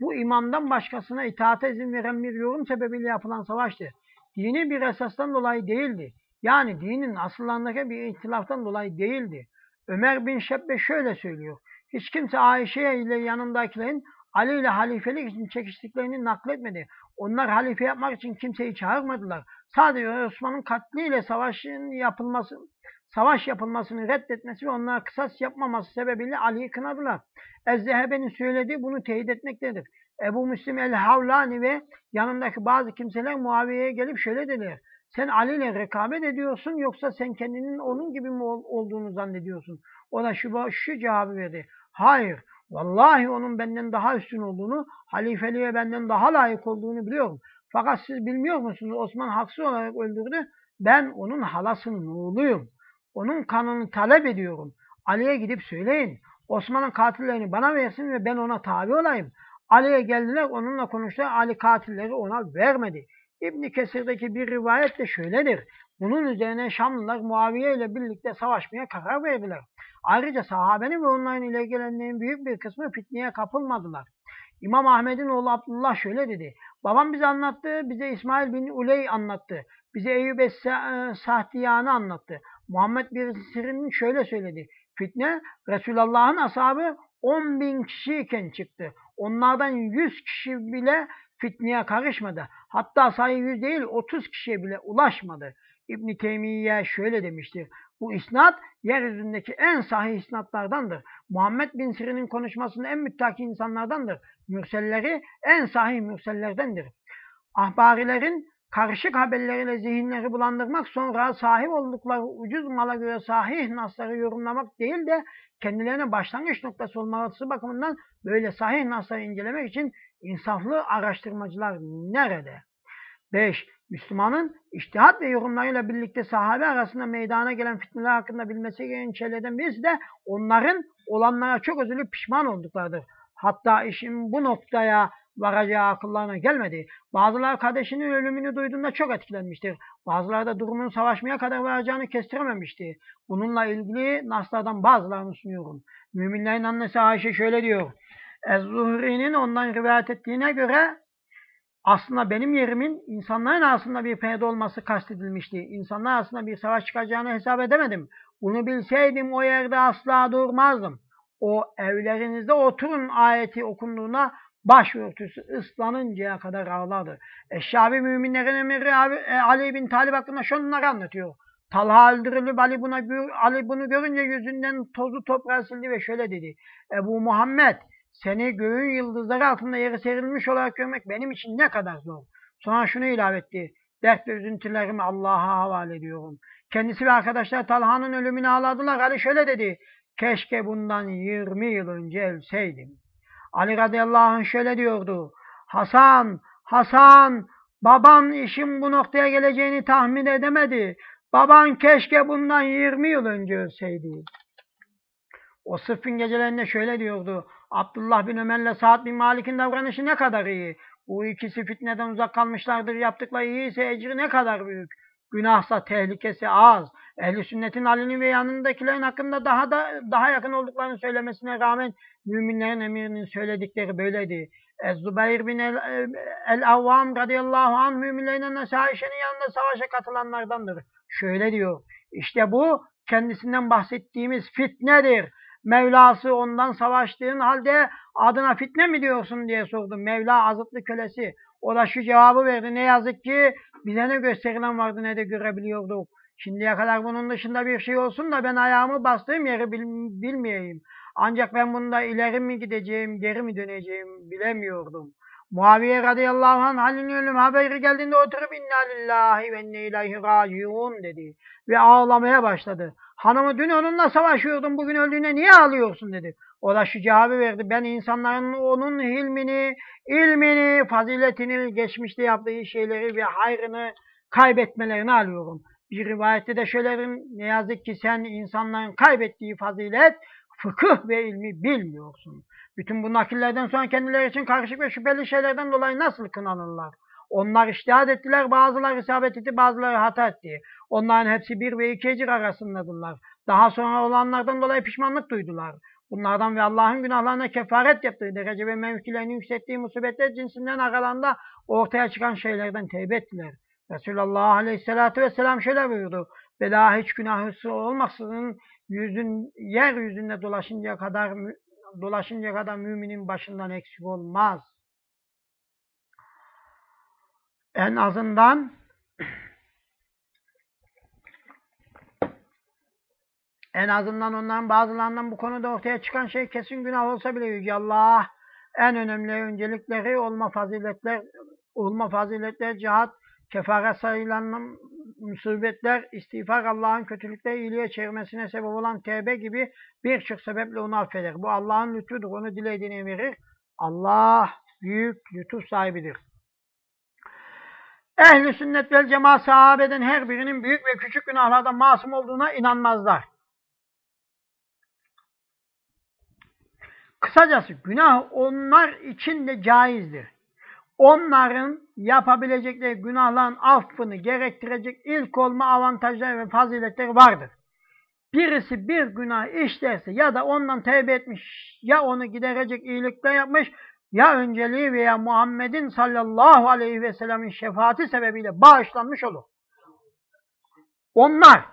Bu imamdan başkasına itaate izin veren bir yorum sebebiyle yapılan savaştı. Dini bir esasdan dolayı değildi. Yani dinin asıllarındaki bir ihtilaftan dolayı değildi. Ömer bin Şebbe şöyle söylüyor. Hiç kimse Ayşe ile yanındakilerin Ali ile halifelik için çekiştiklerini nakletmedi. Onlar halife yapmak için kimseyi çağırmadılar. Sadece Osman'ın katliyle savaşın yapılması, savaş yapılmasını reddetmesi ve onlara kısas yapmaması sebebiyle Ali'yi kınadılar. Ezzehebe'nin söylediği bunu teyit etmektedir. Ebu Müslim el-Havlani ve yanındaki bazı kimseler Muaviye'ye gelip şöyle dediler. Sen Ali ile rekabet ediyorsun yoksa sen kendinin onun gibi mi olduğunu zannediyorsun? O da şu, şu cevabı verdi. Hayır. Vallahi onun benden daha üstün olduğunu, halifeliğe benden daha layık olduğunu biliyorum. Fakat siz bilmiyor musunuz Osman haksız olarak öldürdü. Ben onun halasının oğluyum. Onun kanını talep ediyorum. Ali'ye gidip söyleyin. Osman'ın katillerini bana versin ve ben ona tabi olayım. Ali'ye geldiler onunla konuştular. Ali katilleri ona vermedi. İbn Kesir'deki bir rivayet de şöyledir. Bunun üzerine Şamlılar Muaviye ile birlikte savaşmaya karar verdiler. Ayrıca sahabenin ve onların ile gelenlerin büyük bir kısmı fitneye kapılmadılar. İmam Ahmet'in oğlu Abdullah şöyle dedi. Babam bize anlattı, bize İsmail bin Uley anlattı. Bize Eyyub Es-Sahtiyan'ı anlattı. Muhammed bin Sirin'in şöyle söyledi. Fitne Resulullah'ın ashabı 10 bin kişiyken çıktı. Onlardan 100 kişi bile fitneye karışmadı. Hatta sayı 100 değil 30 kişiye bile ulaşmadı. İbn Teymiye şöyle demiştir. Bu isnat yeryüzündeki en sahih isnatlardandır. Muhammed bin Sirin'in konuşmasında en müttaki insanlardandır. Mürselleri en sahih mürsellerdendir. Ahbarilerin karışık haberleriyle zihinleri bulandırmak sonra sahip oldukları ucuz mala göre sahih nasları yorumlamak değil de kendilerine başlangıç noktası olması bakımından böyle sahih nasları incelemek için insaflı araştırmacılar nerede? 5. Müslümanın iştihat ve yorumlarıyla birlikte sahabe arasında meydana gelen fitneler hakkında bilmesi gereken şeylerden birisi de onların olanlara çok üzülüp pişman olduklarıdır. Hatta işin bu noktaya varacağı akıllarına gelmedi. Bazıları kardeşinin ölümünü duyduğunda çok etkilenmiştir. Bazıları da durumun savaşmaya kadar varacağını kestirememişti. Bununla ilgili naslardan bazılarını sunuyorum. Müminlerin annesi Ayşe şöyle diyor. Ez-Zuhri'nin ondan rivayet ettiğine göre aslında benim yerimin insanların arasında bir perde olması kastedilmişti. İnsanlar arasında bir savaş çıkacağını hesap edemedim. Bunu bilseydim o yerde asla durmazdım. O evlerinizde oturun ayeti okunduğuna başörtüsü ıslanıncaya kadar ağladı. Eşşabi müminlerin emiri Ali bin Talib hakkında şunları anlatıyor. Talha öldürülüp Ali, buna, Ali bunu görünce yüzünden tozu toprağı sildi ve şöyle dedi. Ebu Muhammed seni göğün yıldızları altında yere serilmiş olarak görmek benim için ne kadar zor. Sonra şunu ilave etti. Dert ve üzüntülerimi Allah'a havale ediyorum. Kendisi ve arkadaşlar Talha'nın ölümünü ağladılar. Ali şöyle dedi. Keşke bundan 20 yıl önce ölseydim. Ali radıyallahu anh şöyle diyordu. Hasan, Hasan, baban işin bu noktaya geleceğini tahmin edemedi. Baban keşke bundan 20 yıl önce ölseydi. O sıffin gecelerinde şöyle diyordu. Abdullah bin Ömer'le Sa'd bin Malik'in davranışı ne kadar iyi. Bu ikisi fitneden uzak kalmışlardır. Yaptıkları iyi ise ecri ne kadar büyük. Günahsa tehlikesi az. Ehli sünnetin Ali'nin ve yanındakilerin hakkında daha da daha yakın olduklarını söylemesine rağmen müminlerin emirinin söyledikleri böyleydi. Ez-Zübeyir bin el-Avvam el radıyallahu anh müminlerin annesi Ayşe'nin yanında savaşa katılanlardandır. Şöyle diyor. İşte bu kendisinden bahsettiğimiz fitnedir. Mevlası ondan savaştığın halde adına fitne mi diyorsun diye sordu. Mevla azıtlı kölesi. O da şu cevabı verdi. Ne yazık ki bize ne gösterilen vardı ne de görebiliyorduk. Şimdiye kadar bunun dışında bir şey olsun da ben ayağımı bastığım yeri bil, bilmeyeyim. Ancak ben bunda ileri mi gideceğim, geri mi döneceğim bilemiyordum. Muaviye radıyallahu anh Halil'in ölüm haberi geldiğinde oturup inna lillahi ve inne ileyhi raciun dedi. Ve ağlamaya başladı. Hanımı dün onunla savaşıyordum bugün öldüğüne niye ağlıyorsun dedi. O da şu cevabı verdi. Ben insanların onun hilmini, ilmini, faziletini, geçmişte yaptığı şeyleri ve hayrını kaybetmelerini alıyorum. Bir rivayette de şöyle ne yazık ki sen insanların kaybettiği fazilet, fıkıh ve ilmi bilmiyorsun. Bütün bu nakillerden sonra kendileri için karışık ve şüpheli şeylerden dolayı nasıl kınanırlar? Onlar iştihad ettiler, bazıları isabet etti, bazıları hata etti. Onların hepsi bir ve iki ecir arasındadırlar. Daha sonra olanlardan dolayı pişmanlık duydular. Bunlardan ve Allah'ın günahlarına kefaret yaptığı derece ve mevkilerini yükselttiği musibetler cinsinden aralarında ortaya çıkan şeylerden tevbe ettiler. Resulullah Aleyhisselatü Vesselam şöyle buyurdu. Bela hiç günahısı olmaksızın yüzün, yeryüzünde dolaşıncaya kadar dolaşıncaya kadar müminin başından eksik olmaz. En azından en azından onların bazılarından bu konuda ortaya çıkan şey kesin günah olsa bile Yüce Allah en önemli öncelikleri olma faziletler olma faziletler cihat kefaret sayılan musibetler, istiğfar Allah'ın kötülükleri iyiliğe çevirmesine sebep olan tevbe gibi birçok sebeple onu affeder. Bu Allah'ın lütfudur. Onu dilediğini verir. Allah büyük lütuf sahibidir. Ehli sünnet vel cemaat sahabeden her birinin büyük ve küçük günahlardan masum olduğuna inanmazlar. Kısacası günah onlar için de caizdir. onların yapabilecekleri günahların affını gerektirecek ilk olma avantajları ve faziletleri vardır. Birisi bir günah işlerse ya da ondan tevbe etmiş ya onu giderecek iyilikler yapmış ya önceliği veya Muhammed'in sallallahu aleyhi ve sellemin şefaati sebebiyle bağışlanmış olur. Onlar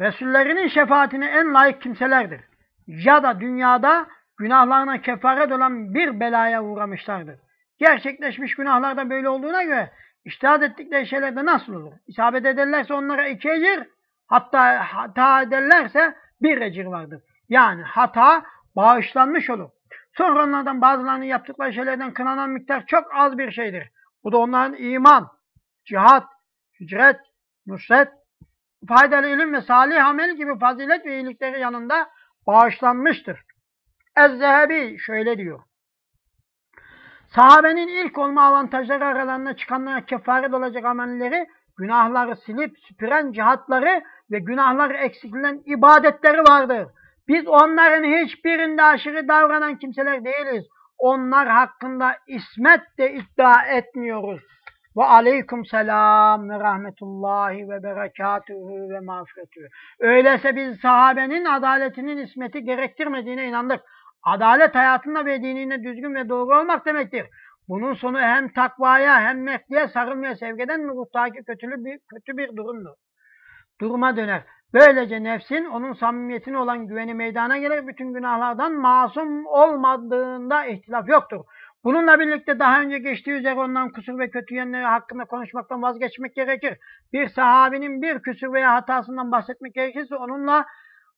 Resullerinin şefaatine en layık kimselerdir. Ya da dünyada günahlarına kefaret olan bir belaya uğramışlardır. Gerçekleşmiş günahlarda böyle olduğuna göre iştihad ettikleri şeylerde nasıl olur? İsabet ederlerse onlara iki ecir, hatta hata ederlerse bir ecir vardır. Yani hata bağışlanmış olur. Sonra onlardan bazılarının yaptıkları şeylerden kınanan miktar çok az bir şeydir. Bu da onların iman, cihat, hicret, nusret, faydalı ilim ve salih amel gibi fazilet ve iyilikleri yanında bağışlanmıştır. Ez-Zehebi şöyle diyor. Sahabenin ilk olma avantajları aralarında çıkanlara kefaret olacak amelleri, günahları silip süpüren cihatları ve günahları eksilen ibadetleri vardır. Biz onların hiçbirinde aşırı davranan kimseler değiliz. Onlar hakkında ismet de iddia etmiyoruz. Ve aleyküm selam ve rahmetullahi ve berekatuhu ve mağfiretühü. Öyleyse biz sahabenin adaletinin ismeti gerektirmediğine inandık. Adalet hayatında ve dinine düzgün ve doğru olmak demektir. Bunun sonu hem takvaya hem mehdiye sarılmaya sevgeden ruhtaki kötülü bir, kötü bir durumdur. Duruma döner. Böylece nefsin onun samimiyetine olan güveni meydana gelir. Bütün günahlardan masum olmadığında ihtilaf yoktur. Bununla birlikte daha önce geçtiği üzere ondan kusur ve kötü yönleri hakkında konuşmaktan vazgeçmek gerekir. Bir sahabinin bir küsur veya hatasından bahsetmek gerekirse onunla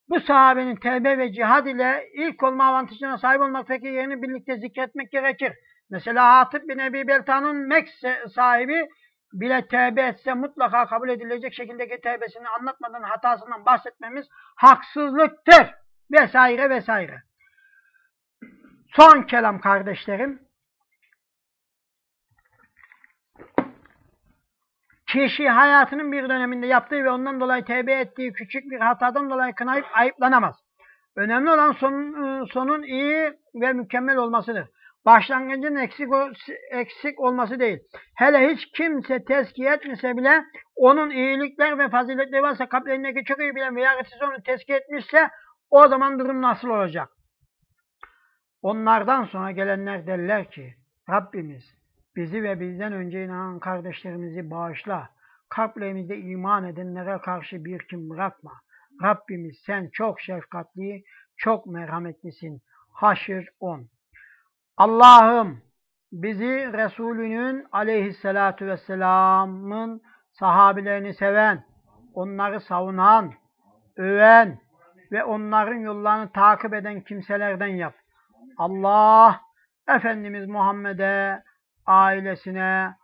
bu sahabenin tevbe ve cihad ile ilk olma avantajına sahip olmak peki yerini birlikte zikretmek gerekir. Mesela Hatip bin Ebi Belta'nın Mek sahibi bile tevbe etse mutlaka kabul edilecek şekildeki tevbesini anlatmadan hatasından bahsetmemiz haksızlıktır. Vesaire vesaire. Son kelam kardeşlerim. Kişi hayatının bir döneminde yaptığı ve ondan dolayı tevbe ettiği küçük bir hatadan dolayı kınayıp ayıplanamaz. Önemli olan sonun, sonun iyi ve mükemmel olmasıdır. Başlangıcın eksik, eksik olması değil. Hele hiç kimse tezkiye etmese bile onun iyilikler ve faziletleri varsa kalplerindeki çok iyi bilen veya siz onu tezkiye etmişse o zaman durum nasıl olacak? Onlardan sonra gelenler derler ki Rabbimiz bizi ve bizden önce inanan kardeşlerimizi bağışla. Kalplerimizde iman edenlere karşı bir kim bırakma. Rabbimiz sen çok şefkatli, çok merhametlisin. Haşr 10 Allah'ım bizi Resulünün aleyhissalatu vesselamın sahabilerini seven, onları savunan, öven ve onların yollarını takip eden kimselerden yap. Allah Efendimiz Muhammed'e, ailesine,